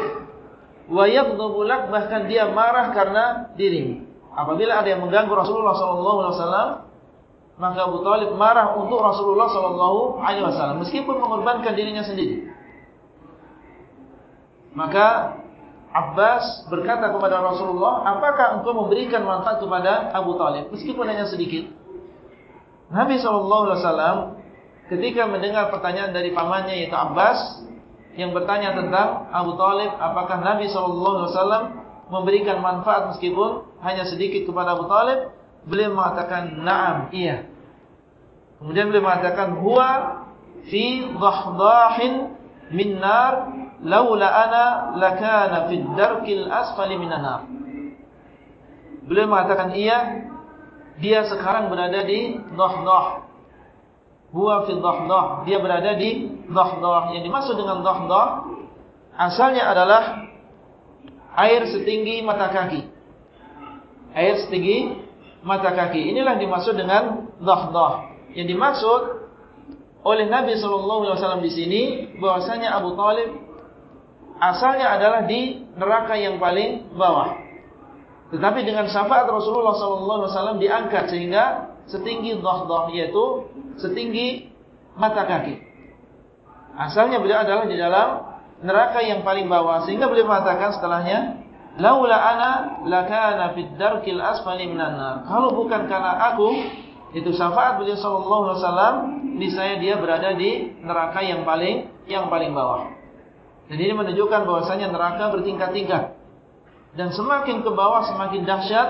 Wa yagdabu lak, bahkan dia marah karena dirimu. Apabila ada yang mengganggu Rasulullah SAW, maka Abu Talib marah untuk Rasulullah sallallahu alaihi wasallam meskipun mengorbankan dirinya sendiri. Maka Abbas berkata kepada Rasulullah, "Apakah engkau memberikan manfaat kepada Abu Talib meskipun hanya sedikit?" Nabi wasallam ketika mendengar pertanyaan dari pamannya yaitu Abbas yang bertanya tentang Abu Talib, apakah Nabi wasallam memberikan manfaat meskipun hanya sedikit kepada Abu Talib? Beliau mengatakan na'am, iya. Kemudian beliau mengatakan huwa fi dhahdahin min nar laula ana lakana fi darkil asfali minan nar. Beliau mengatakan iya, dia sekarang berada di dhahdah. Huwa fi dhahdah, dia berada di dhahdah. Yang dimaksud dengan dhahdah asalnya adalah air setinggi mata kaki. Air setinggi mata kaki. Inilah dimaksud dengan dhahdah. Yang dimaksud oleh Nabi sallallahu alaihi wasallam di sini bahwasanya Abu Talib asalnya adalah di neraka yang paling bawah. Tetapi dengan syafaat Rasulullah wasallam diangkat sehingga setinggi dhahdah yaitu setinggi mata kaki. Asalnya beliau adalah di dalam neraka yang paling bawah sehingga beliau mengatakan setelahnya laula ana lakana fid darkil asfali minan nar. Kalau bukan karena aku itu syafaat beliau sallallahu alaihi wasallam niscaya dia berada di neraka yang paling yang paling bawah. Dan ini menunjukkan bahwasanya neraka bertingkat-tingkat. Dan semakin ke bawah semakin dahsyat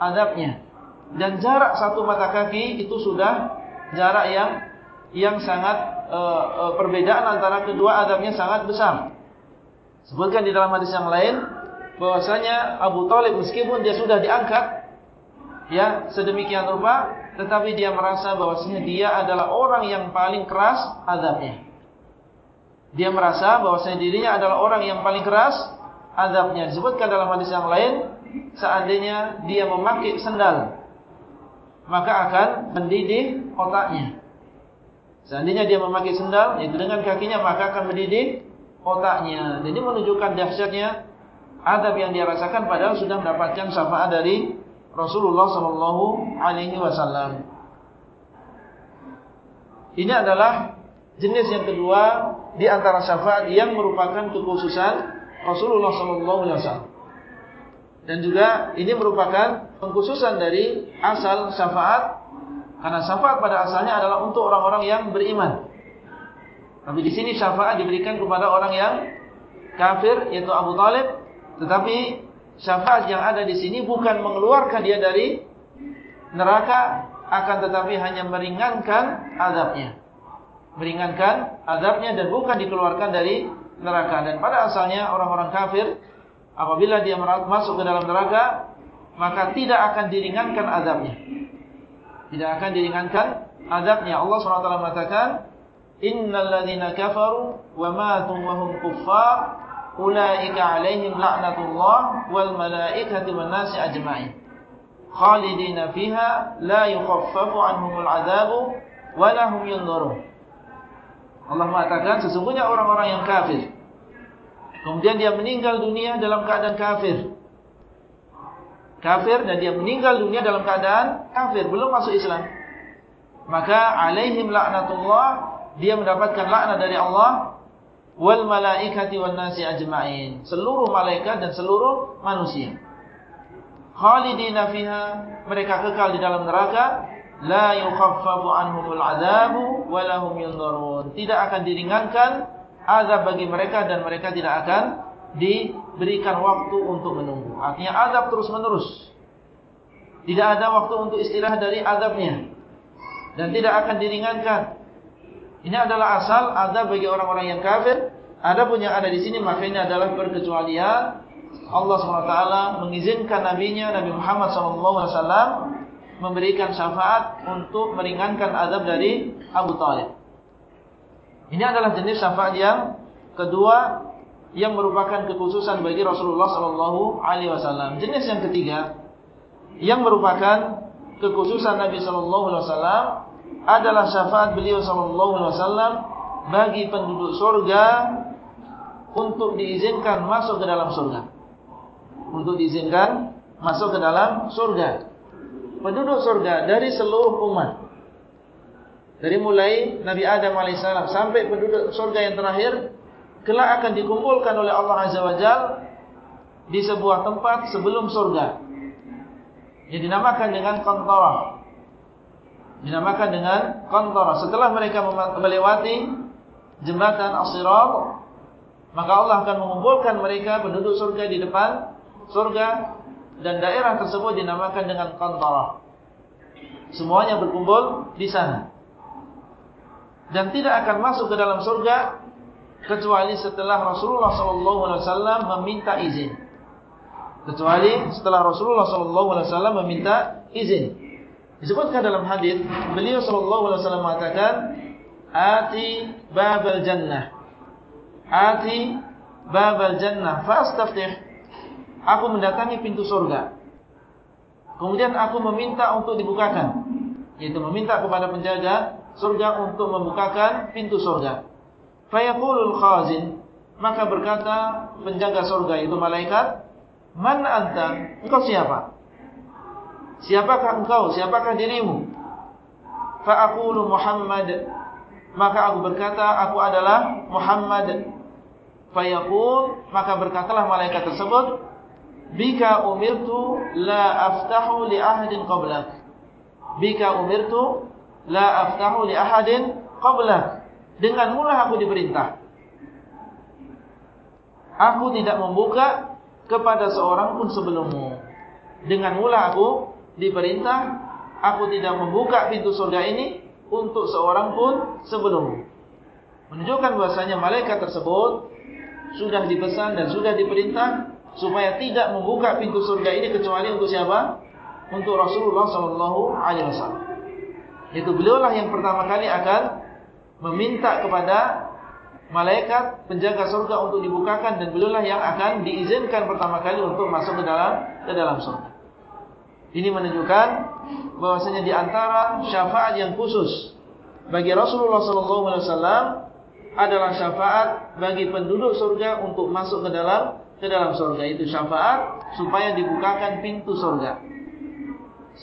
adabnya. Dan jarak satu mata kaki itu sudah jarak yang yang sangat uh, uh, perbedaan antara kedua adabnya sangat besar. Sebutkan di dalam hadis yang lain bahwasanya Abu Talib meskipun dia sudah diangkat ya sedemikian rupa tetapi dia merasa bahwasanya dia adalah orang yang paling keras azabnya. Dia merasa bahwasanya dirinya adalah orang yang paling keras azabnya. Disebutkan dalam hadis yang lain, seandainya dia memakai sendal, maka akan mendidih otaknya. Seandainya dia memakai sendal, itu dengan kakinya maka akan mendidih otaknya. Jadi menunjukkan dahsyatnya azab yang dia rasakan padahal sudah mendapatkan syafaat dari Rasulullah sallallahu alaihi wasallam. Ini adalah jenis yang kedua di antara syafaat yang merupakan kekhususan Rasulullah wasallam. Dan juga ini merupakan pengkhususan dari asal syafaat karena syafaat pada asalnya adalah untuk orang-orang yang beriman. Tapi di sini syafaat diberikan kepada orang yang kafir yaitu Abu Talib, tetapi syafaat yang ada di sini bukan mengeluarkan dia dari neraka akan tetapi hanya meringankan azabnya meringankan azabnya dan bukan dikeluarkan dari neraka. Dan pada asalnya orang-orang kafir apabila dia masuk ke dalam neraka maka tidak akan diringankan azabnya. Tidak akan diringankan azabnya. Allah SWT mengatakan innal ladzina kafaru wa matu wa hum kuffar ulaika alaihim la'natullah wal malaikati wan nasi ajma'in. Khalidina fiha la yukhaffafu anhumul adzabu wa lahum yunzarun Allah mengatakan sesungguhnya orang-orang yang kafir kemudian dia meninggal dunia dalam keadaan kafir. Kafir dan dia meninggal dunia dalam keadaan kafir belum masuk Islam. Maka alaihim la'natullah dia mendapatkan laknat dari Allah wal malaikati wan nasi ajma'in. Seluruh malaikat dan seluruh manusia. Khalidina fiha mereka kekal di dalam neraka la yukhaffafu anhumul adabu wa lahum yunzarun. Tidak akan diringankan azab bagi mereka dan mereka tidak akan diberikan waktu untuk menunggu. Artinya azab terus menerus tidak ada waktu untuk istirahat dari azabnya. Dan tidak akan diringankan. Ini adalah asal ada bagi orang-orang yang kafir. Ada pun yang ada di sini maka ini adalah perkecualian. Allah SWT mengizinkan nabinya Nabi Muhammad SAW memberikan syafaat untuk meringankan azab dari Abu Talib. Ini adalah jenis syafaat yang kedua yang merupakan kekhususan bagi Rasulullah SAW. Jenis yang ketiga yang merupakan kekhususan Nabi SAW adalah syafaat beliau sallallahu alaihi wasallam bagi penduduk surga untuk diizinkan masuk ke dalam surga. Untuk diizinkan masuk ke dalam surga. Penduduk surga dari seluruh umat. Dari mulai Nabi Adam alaihissalam sampai penduduk surga yang terakhir kelak akan dikumpulkan oleh Allah azza wajalla di sebuah tempat sebelum surga. Yang dinamakan dengan qantarah dinamakan dengan kontor. Setelah mereka melewati jembatan As-Sirat, maka Allah akan mengumpulkan mereka penduduk surga di depan surga dan daerah tersebut dinamakan dengan kontor. Semuanya berkumpul di sana. Dan tidak akan masuk ke dalam surga kecuali setelah Rasulullah SAW meminta izin. Kecuali setelah Rasulullah SAW meminta izin. Disebutkan dalam hadis beliau sallallahu alaihi wasallam mengatakan ati babal jannah ati babal jannah fastaftih aku mendatangi pintu surga kemudian aku meminta untuk dibukakan yaitu meminta kepada penjaga surga untuk membukakan pintu surga. Fayaqulul khazin, maka berkata penjaga surga itu malaikat, "Man anta? Engkau siapa?" Siapakah engkau? Siapakah dirimu? Fa aqulu Muhammad. Maka aku berkata, aku adalah Muhammad. Fa yaqul, maka berkatalah malaikat tersebut, "Bika umirtu la aftahu li ahadin qablak." Bika umirtu la aftahu li ahadin qablak. Dengan mulah aku diperintah. Aku tidak membuka kepada seorang pun sebelummu. Dengan mulah aku diperintah aku tidak membuka pintu surga ini untuk seorang pun sebelum menunjukkan bahasanya malaikat tersebut sudah dipesan dan sudah diperintah supaya tidak membuka pintu surga ini kecuali untuk siapa? Untuk Rasulullah sallallahu alaihi wasallam. Itu beliaulah yang pertama kali akan meminta kepada malaikat penjaga surga untuk dibukakan dan beliaulah yang akan diizinkan pertama kali untuk masuk ke dalam ke dalam surga. Ini menunjukkan bahwasanya di antara syafaat yang khusus bagi Rasulullah SAW adalah syafaat bagi penduduk surga untuk masuk ke dalam ke dalam surga itu syafaat supaya dibukakan pintu surga.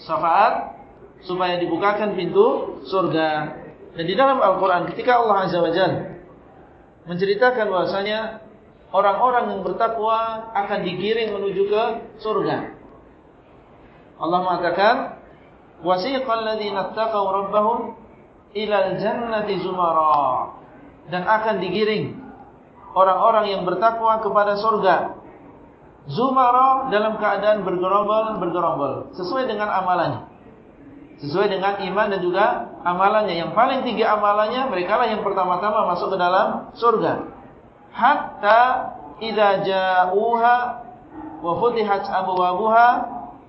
Syafaat supaya dibukakan pintu surga. Dan di dalam Al-Qur'an ketika Allah Azza wa Jalla menceritakan bahwasanya orang-orang yang bertakwa akan digiring menuju ke surga. Allah mengatakan wasiqal ladzina taqaw rabbahum ilal jannati zumara dan akan digiring orang-orang yang bertakwa kepada surga. Zumara dalam keadaan bergerombol-bergerombol sesuai dengan amalannya. Sesuai dengan iman dan juga amalannya. Yang paling tinggi amalannya mereka lah yang pertama-tama masuk ke dalam surga. Hatta idza ja'uha wa futihat abwabuha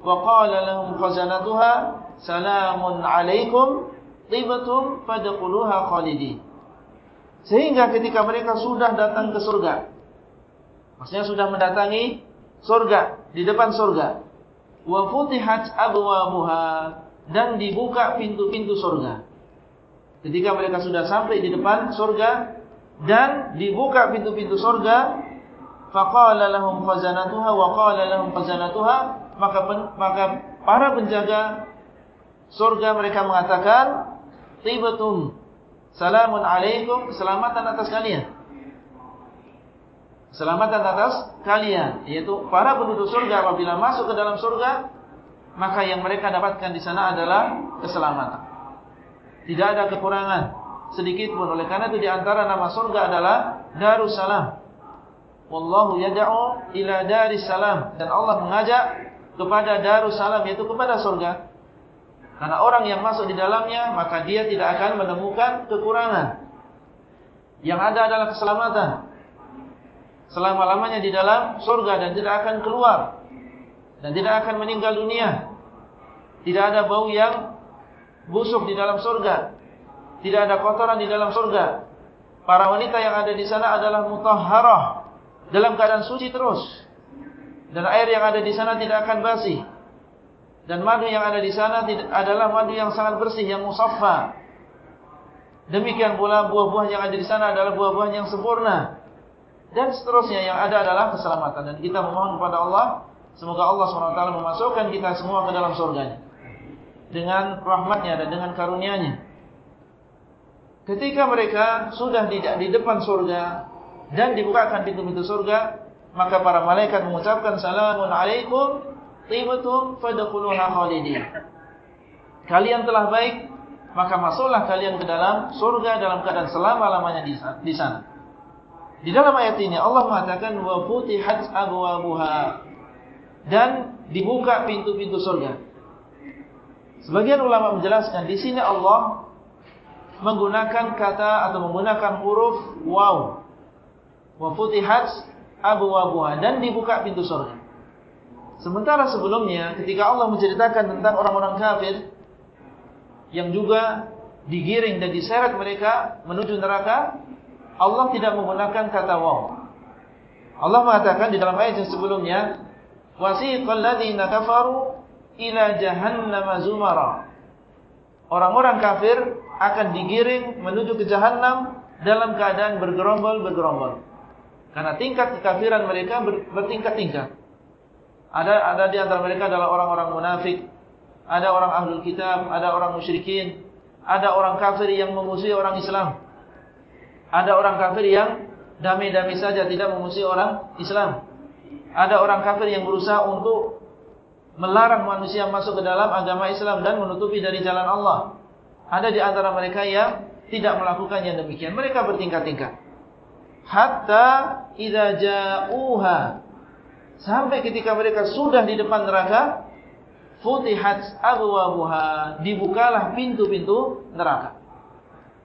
wa qala lahum khazanatuha salamun alaikum tibatum fadkhuluha khalidin sehingga ketika mereka sudah datang ke surga maksudnya sudah mendatangi surga di depan surga wa futihat abwabuha dan dibuka pintu-pintu surga. Ketika mereka sudah sampai di depan surga dan dibuka pintu-pintu surga lahum khazanatuha wa qala lahum khazanatuha maka maka para penjaga surga mereka mengatakan tibatum salamun alaikum keselamatan atas kalian. Keselamatan atas kalian yaitu para penduduk surga apabila masuk ke dalam surga maka yang mereka dapatkan di sana adalah keselamatan. Tidak ada kekurangan. Sedikit pun oleh karena itu di antara nama surga adalah Darussalam. Wallahu yad'u ila Darussalam. Dan Allah mengajak kepada Darussalam yaitu kepada surga. Karena orang yang masuk di dalamnya maka dia tidak akan menemukan kekurangan. Yang ada adalah keselamatan. Selama-lamanya di dalam surga dan tidak akan keluar. Dan tidak akan meninggal dunia. Tidak ada bau yang busuk di dalam surga. Tidak ada kotoran di dalam surga. Para wanita yang ada di sana adalah mutahharah. Dalam keadaan suci terus dan air yang ada di sana tidak akan basi. Dan madu yang ada di sana adalah madu yang sangat bersih, yang musaffa. Demikian pula buah-buah yang ada di sana adalah buah-buah yang sempurna. Dan seterusnya yang ada adalah keselamatan. Dan kita memohon kepada Allah, semoga Allah SWT memasukkan kita semua ke dalam surganya. Dengan rahmatnya dan dengan karunianya. Ketika mereka sudah di, di depan surga, dan dibukakan pintu-pintu surga, maka para malaikat mengucapkan salamun alaikum tibatum fadkhuluha khalidin. Kalian telah baik maka masuklah kalian ke dalam surga dalam keadaan selama-lamanya di sana. Di dalam ayat ini Allah mengatakan wa futihat abwabuha. Dan dibuka pintu-pintu surga. Sebagian ulama menjelaskan di sini Allah menggunakan kata atau menggunakan huruf waw. Wa futihat abu-abuha dan dibuka pintu surga. Sementara sebelumnya ketika Allah menceritakan tentang orang-orang kafir yang juga digiring dan diseret mereka menuju neraka, Allah tidak menggunakan kata waw. Allah mengatakan di dalam ayat yang sebelumnya, wasiqal ladzina kafaru ila jahannam. Orang-orang kafir akan digiring menuju ke jahanam dalam keadaan bergerombol-bergerombol. Karena tingkat kekafiran mereka bertingkat-tingkat. Ada ada di antara mereka adalah orang-orang munafik, ada orang ahlul kitab, ada orang musyrikin, ada orang kafir yang memusuhi orang Islam. Ada orang kafir yang damai-damai saja tidak memusuhi orang Islam. Ada orang kafir yang berusaha untuk melarang manusia masuk ke dalam agama Islam dan menutupi dari jalan Allah. Ada di antara mereka yang tidak melakukan yang demikian. Mereka bertingkat-tingkat. Hatta idza ja'uha sampai ketika mereka sudah di depan neraka futihat abwabuha dibukalah pintu-pintu neraka.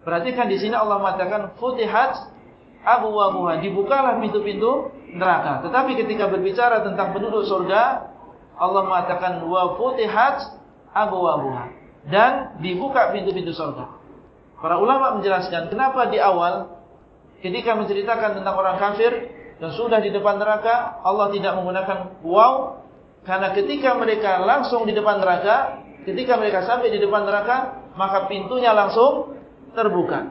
Perhatikan di sini Allah mengatakan futihat abwabuha dibukalah pintu-pintu neraka. Tetapi ketika berbicara tentang penduduk surga Allah mengatakan wa futihat abwabuha dan dibuka pintu-pintu surga. Para ulama menjelaskan kenapa di awal ketika menceritakan tentang orang kafir dan sudah di depan neraka Allah tidak menggunakan wow karena ketika mereka langsung di depan neraka ketika mereka sampai di depan neraka maka pintunya langsung terbuka.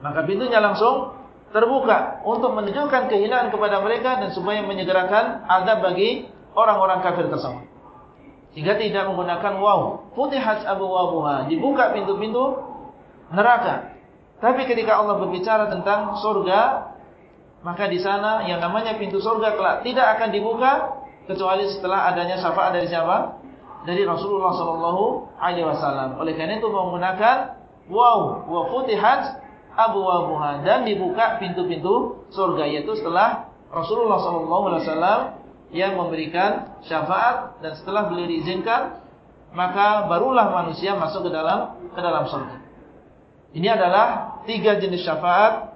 Maka pintunya langsung terbuka untuk menunjukkan kehinaan kepada mereka dan supaya menyegerakan adab bagi orang-orang kafir tersebut. Sehingga tidak menggunakan wow futihat abwabuha dibuka pintu-pintu neraka. Tapi ketika Allah berbicara tentang surga, maka di sana yang namanya pintu surga kelak tidak akan dibuka kecuali setelah adanya syafaat dari siapa? Dari Rasulullah sallallahu alaihi wasallam. Oleh karena itu menggunakan wow wa futihat abwabuha dan dibuka pintu-pintu surga yaitu setelah Rasulullah sallallahu alaihi wasallam yang memberikan syafaat dan setelah beliau diizinkan maka barulah manusia masuk ke dalam ke dalam surga. Ini adalah tiga jenis syafaat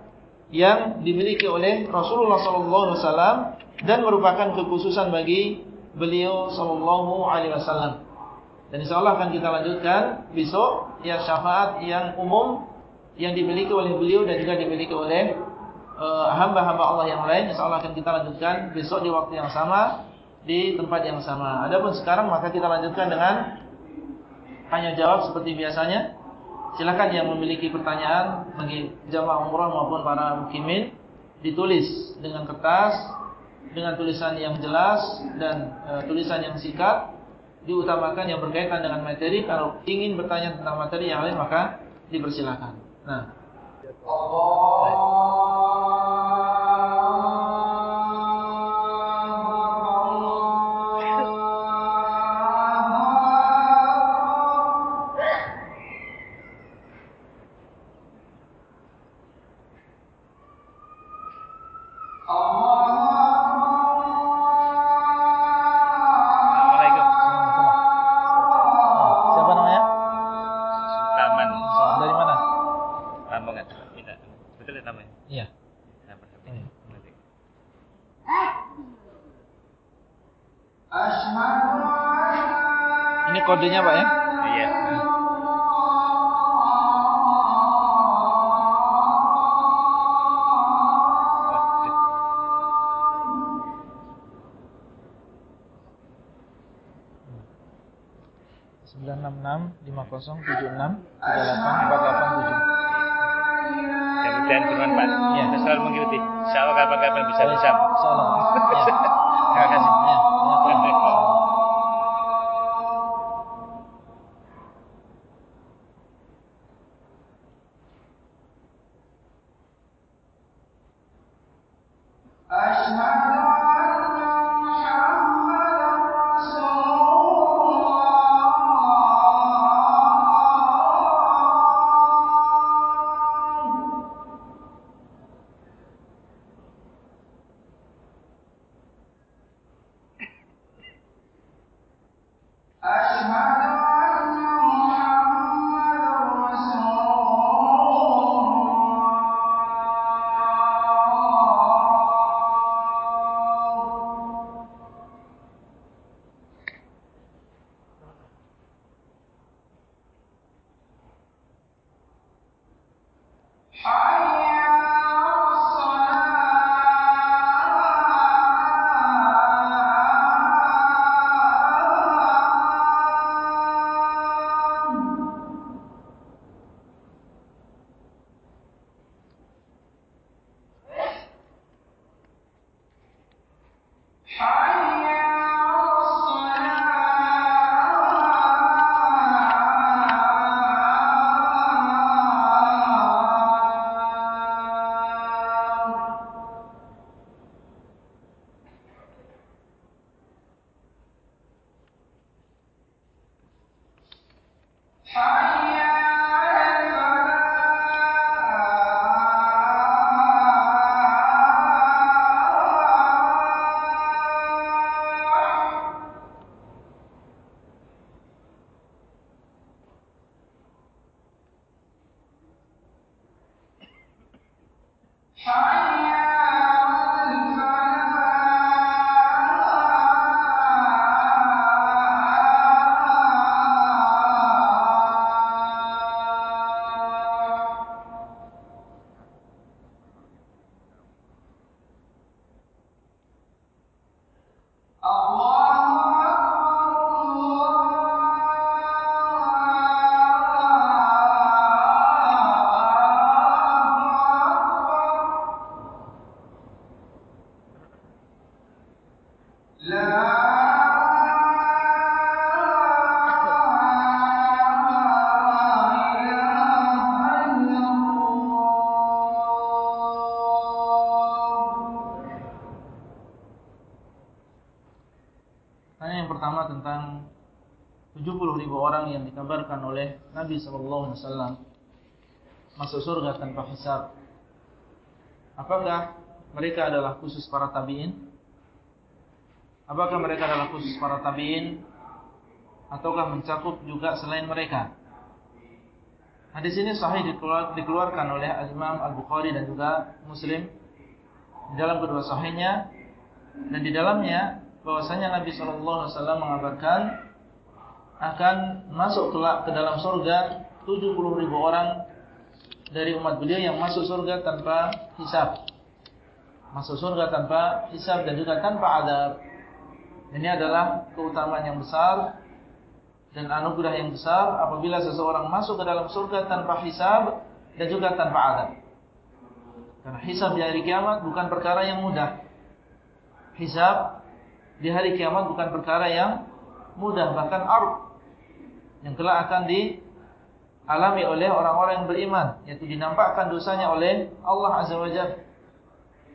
yang dimiliki oleh Rasulullah wasallam dan merupakan kekhususan bagi beliau sallallahu alaihi wasallam. Dan insyaallah akan kita lanjutkan besok ya syafaat yang umum yang dimiliki oleh beliau dan juga dimiliki oleh uh, hamba-hamba uh, Allah yang lain. Insyaallah akan kita lanjutkan besok di waktu yang sama di tempat yang sama. Adapun sekarang maka kita lanjutkan dengan tanya jawab seperti biasanya. Silakan yang memiliki pertanyaan bagi jamaah umrah maupun para mukimin ditulis dengan kertas dengan tulisan yang jelas dan e, tulisan yang singkat diutamakan yang berkaitan dengan materi kalau ingin bertanya tentang materi yang lain maka dipersilakan. Nah. Allah kodenya Pak ya? Iya. Sembilan enam enam lima kosong tujuh enam sallallahu alaihi wasallam masuk surga tanpa hisab. Apakah mereka adalah khusus para tabi'in? Apakah mereka adalah khusus para tabi'in ataukah mencakup juga selain mereka? Hadis ini sahih dikeluarkan oleh Imam Al-Bukhari dan juga Muslim di dalam kedua sahihnya dan di dalamnya bahwasanya Nabi sallallahu alaihi wasallam mengabarkan akan masuk kelak ke dalam surga 70 ribu orang dari umat beliau yang masuk surga tanpa hisab. Masuk surga tanpa hisab dan juga tanpa adab. Ini adalah keutamaan yang besar dan anugerah yang besar apabila seseorang masuk ke dalam surga tanpa hisab dan juga tanpa adab. Karena hisab di hari kiamat bukan perkara yang mudah. Hisab di hari kiamat bukan perkara yang mudah bahkan aruf yang telah akan dialami oleh orang-orang yang beriman yaitu dinampakkan dosanya oleh Allah Azza wa Jalla.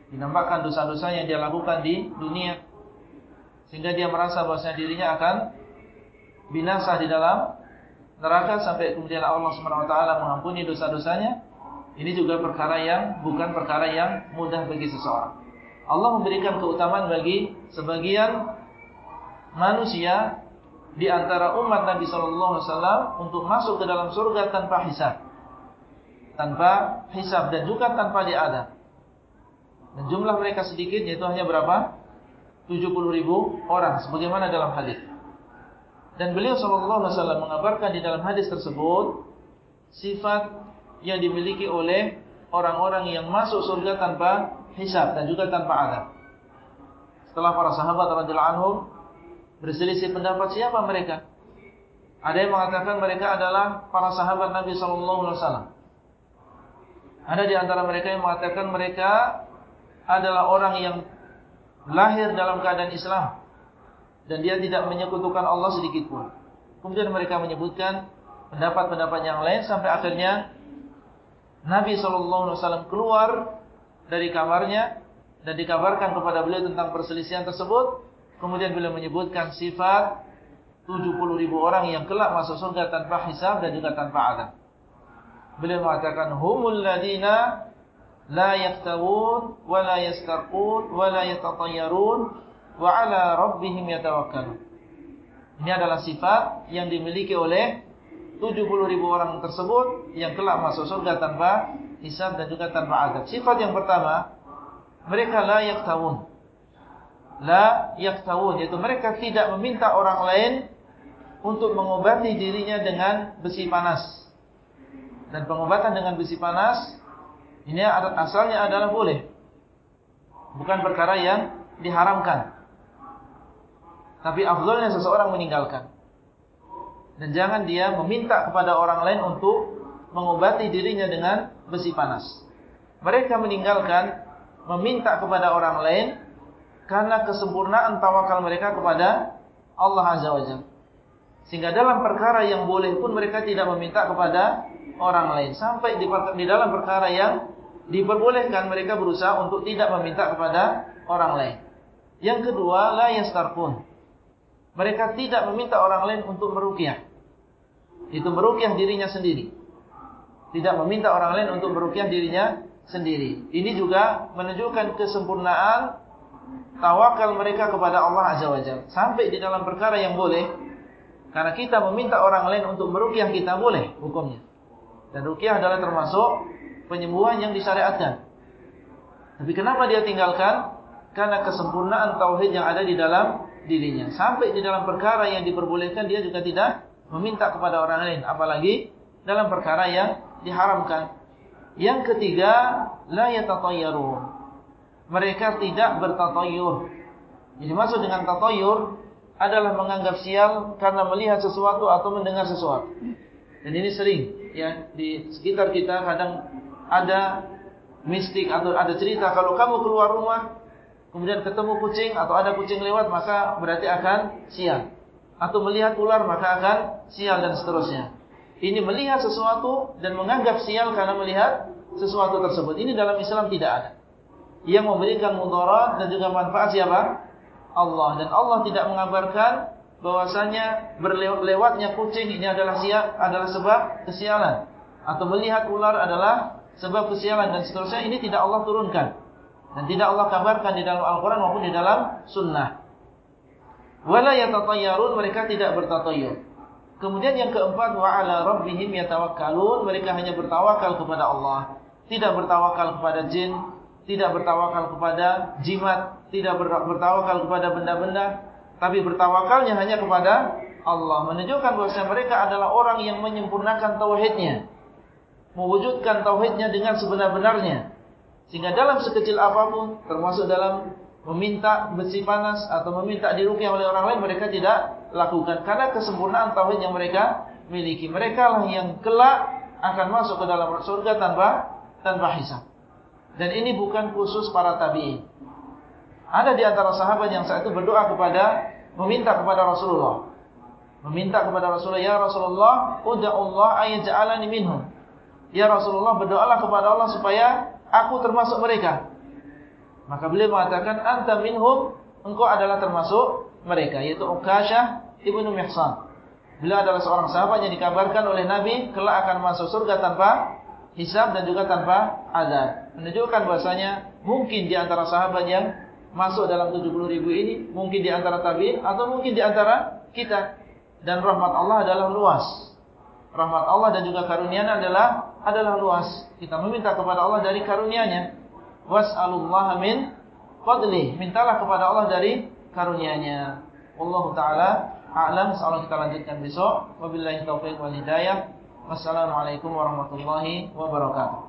Dinampakkan dosa-dosa yang dia lakukan di dunia sehingga dia merasa bahwa dirinya akan binasa di dalam neraka sampai kemudian Allah taala mengampuni dosa-dosanya. Ini juga perkara yang bukan perkara yang mudah bagi seseorang. Allah memberikan keutamaan bagi sebagian manusia di antara umat Nabi sallallahu alaihi wasallam untuk masuk ke dalam surga tanpa hisab. Tanpa hisab dan juga tanpa diadab. Dan jumlah mereka sedikit yaitu hanya berapa? 70 ribu orang sebagaimana dalam hadis. Dan beliau sallallahu alaihi wasallam mengabarkan di dalam hadis tersebut sifat yang dimiliki oleh orang-orang yang masuk surga tanpa hisab dan juga tanpa adab. Setelah para sahabat radhiyallahu anhum berselisih pendapat siapa mereka. Ada yang mengatakan mereka adalah para sahabat Nabi sallallahu alaihi wasallam. Ada di antara mereka yang mengatakan mereka adalah orang yang lahir dalam keadaan Islam dan dia tidak menyekutukan Allah sedikit pun. Kemudian mereka menyebutkan pendapat-pendapat yang lain sampai akhirnya Nabi sallallahu alaihi wasallam keluar dari kamarnya dan dikabarkan kepada beliau tentang perselisihan tersebut Kemudian beliau menyebutkan sifat 70 ribu orang yang kelak masuk surga tanpa hisab dan juga tanpa adab. Beliau mengatakan humul ladina la yaktawun wa la yastarqun wa la yatatayyarun wa ala rabbihim yatawakkalun. Ini adalah sifat yang dimiliki oleh 70 ribu orang tersebut yang kelak masuk surga tanpa hisab dan juga tanpa adab. Sifat yang pertama, mereka la yaktawun la yaktawun yaitu mereka tidak meminta orang lain untuk mengobati dirinya dengan besi panas. Dan pengobatan dengan besi panas ini asalnya adalah boleh. Bukan perkara yang diharamkan. Tapi afdalnya seseorang meninggalkan. Dan jangan dia meminta kepada orang lain untuk mengobati dirinya dengan besi panas. Mereka meninggalkan meminta kepada orang lain karena kesempurnaan tawakal mereka kepada Allah Azza wa Jalla. Sehingga dalam perkara yang boleh pun mereka tidak meminta kepada orang lain. Sampai di, di dalam perkara yang diperbolehkan mereka berusaha untuk tidak meminta kepada orang lain. Yang kedua, la yastarqun. Mereka tidak meminta orang lain untuk meruqyah. Itu meruqyah dirinya sendiri. Tidak meminta orang lain untuk meruqyah dirinya sendiri. Ini juga menunjukkan kesempurnaan tawakal mereka kepada Allah Azza wa Jalla. Sampai di dalam perkara yang boleh. Karena kita meminta orang lain untuk merukyah kita boleh hukumnya. Dan rukyah adalah termasuk penyembuhan yang disyariatkan. Tapi kenapa dia tinggalkan? Karena kesempurnaan tauhid yang ada di dalam dirinya. Sampai di dalam perkara yang diperbolehkan dia juga tidak meminta kepada orang lain. Apalagi dalam perkara yang diharamkan. Yang ketiga, la yatatayyarun mereka tidak bertatayur. Jadi maksud dengan tatayur adalah menganggap sial karena melihat sesuatu atau mendengar sesuatu. Dan ini sering ya di sekitar kita kadang ada mistik atau ada cerita kalau kamu keluar rumah kemudian ketemu kucing atau ada kucing lewat maka berarti akan sial. Atau melihat ular maka akan sial dan seterusnya. Ini melihat sesuatu dan menganggap sial karena melihat sesuatu tersebut. Ini dalam Islam tidak ada. Yang memberikan mudarat dan juga manfaat siapa? Allah. Dan Allah tidak mengabarkan bahwasanya berlewatnya kucing ini adalah sial, adalah sebab kesialan. Atau melihat ular adalah sebab kesialan dan seterusnya. Ini tidak Allah turunkan. Dan tidak Allah kabarkan di dalam Al-Quran maupun di dalam Sunnah. Wala yatatayyarun mereka tidak bertatayyur. Kemudian yang keempat wa ala rabbihim yatawakkalun mereka hanya bertawakal kepada Allah. Tidak bertawakal kepada jin, tidak bertawakal kepada jimat, tidak bertawakal kepada benda-benda, tapi bertawakalnya hanya kepada Allah. Menunjukkan bahawa mereka adalah orang yang menyempurnakan tauhidnya. Mewujudkan tauhidnya dengan sebenar-benarnya. Sehingga dalam sekecil apapun, termasuk dalam meminta besi panas atau meminta dirukyah oleh orang lain, mereka tidak lakukan. Karena kesempurnaan tauhid yang mereka miliki. Mereka lah yang kelak akan masuk ke dalam surga tanpa tanpa hisab. Dan ini bukan khusus para tabi'in. Ada di antara sahabat yang saat itu berdoa kepada, meminta kepada Rasulullah. Meminta kepada Rasulullah, Ya Rasulullah, Uda'ullah ayaj'alani minhum. Ya Rasulullah, berdoalah kepada Allah supaya aku termasuk mereka. Maka beliau mengatakan anta minhum, engkau adalah termasuk mereka yaitu Uqasyah ibnu Mihsan. Beliau adalah seorang sahabat yang dikabarkan oleh Nabi kelak akan masuk surga tanpa hisab dan juga tanpa azab. Menunjukkan bahasanya mungkin di antara sahabat yang masuk dalam 70 ribu ini, mungkin di antara tabi'in atau mungkin di antara kita. Dan rahmat Allah adalah luas. Rahmat Allah dan juga karunia-Nya adalah adalah luas. Kita meminta kepada Allah dari karunia-Nya. Was'alullaha min fadli. Mintalah kepada Allah dari karunia-Nya. Wallahu taala a'lam. Insyaallah kita lanjutkan besok. Wabillahi taufiq wal hidayah. Wassalamualaikum warahmatullahi wabarakatuh.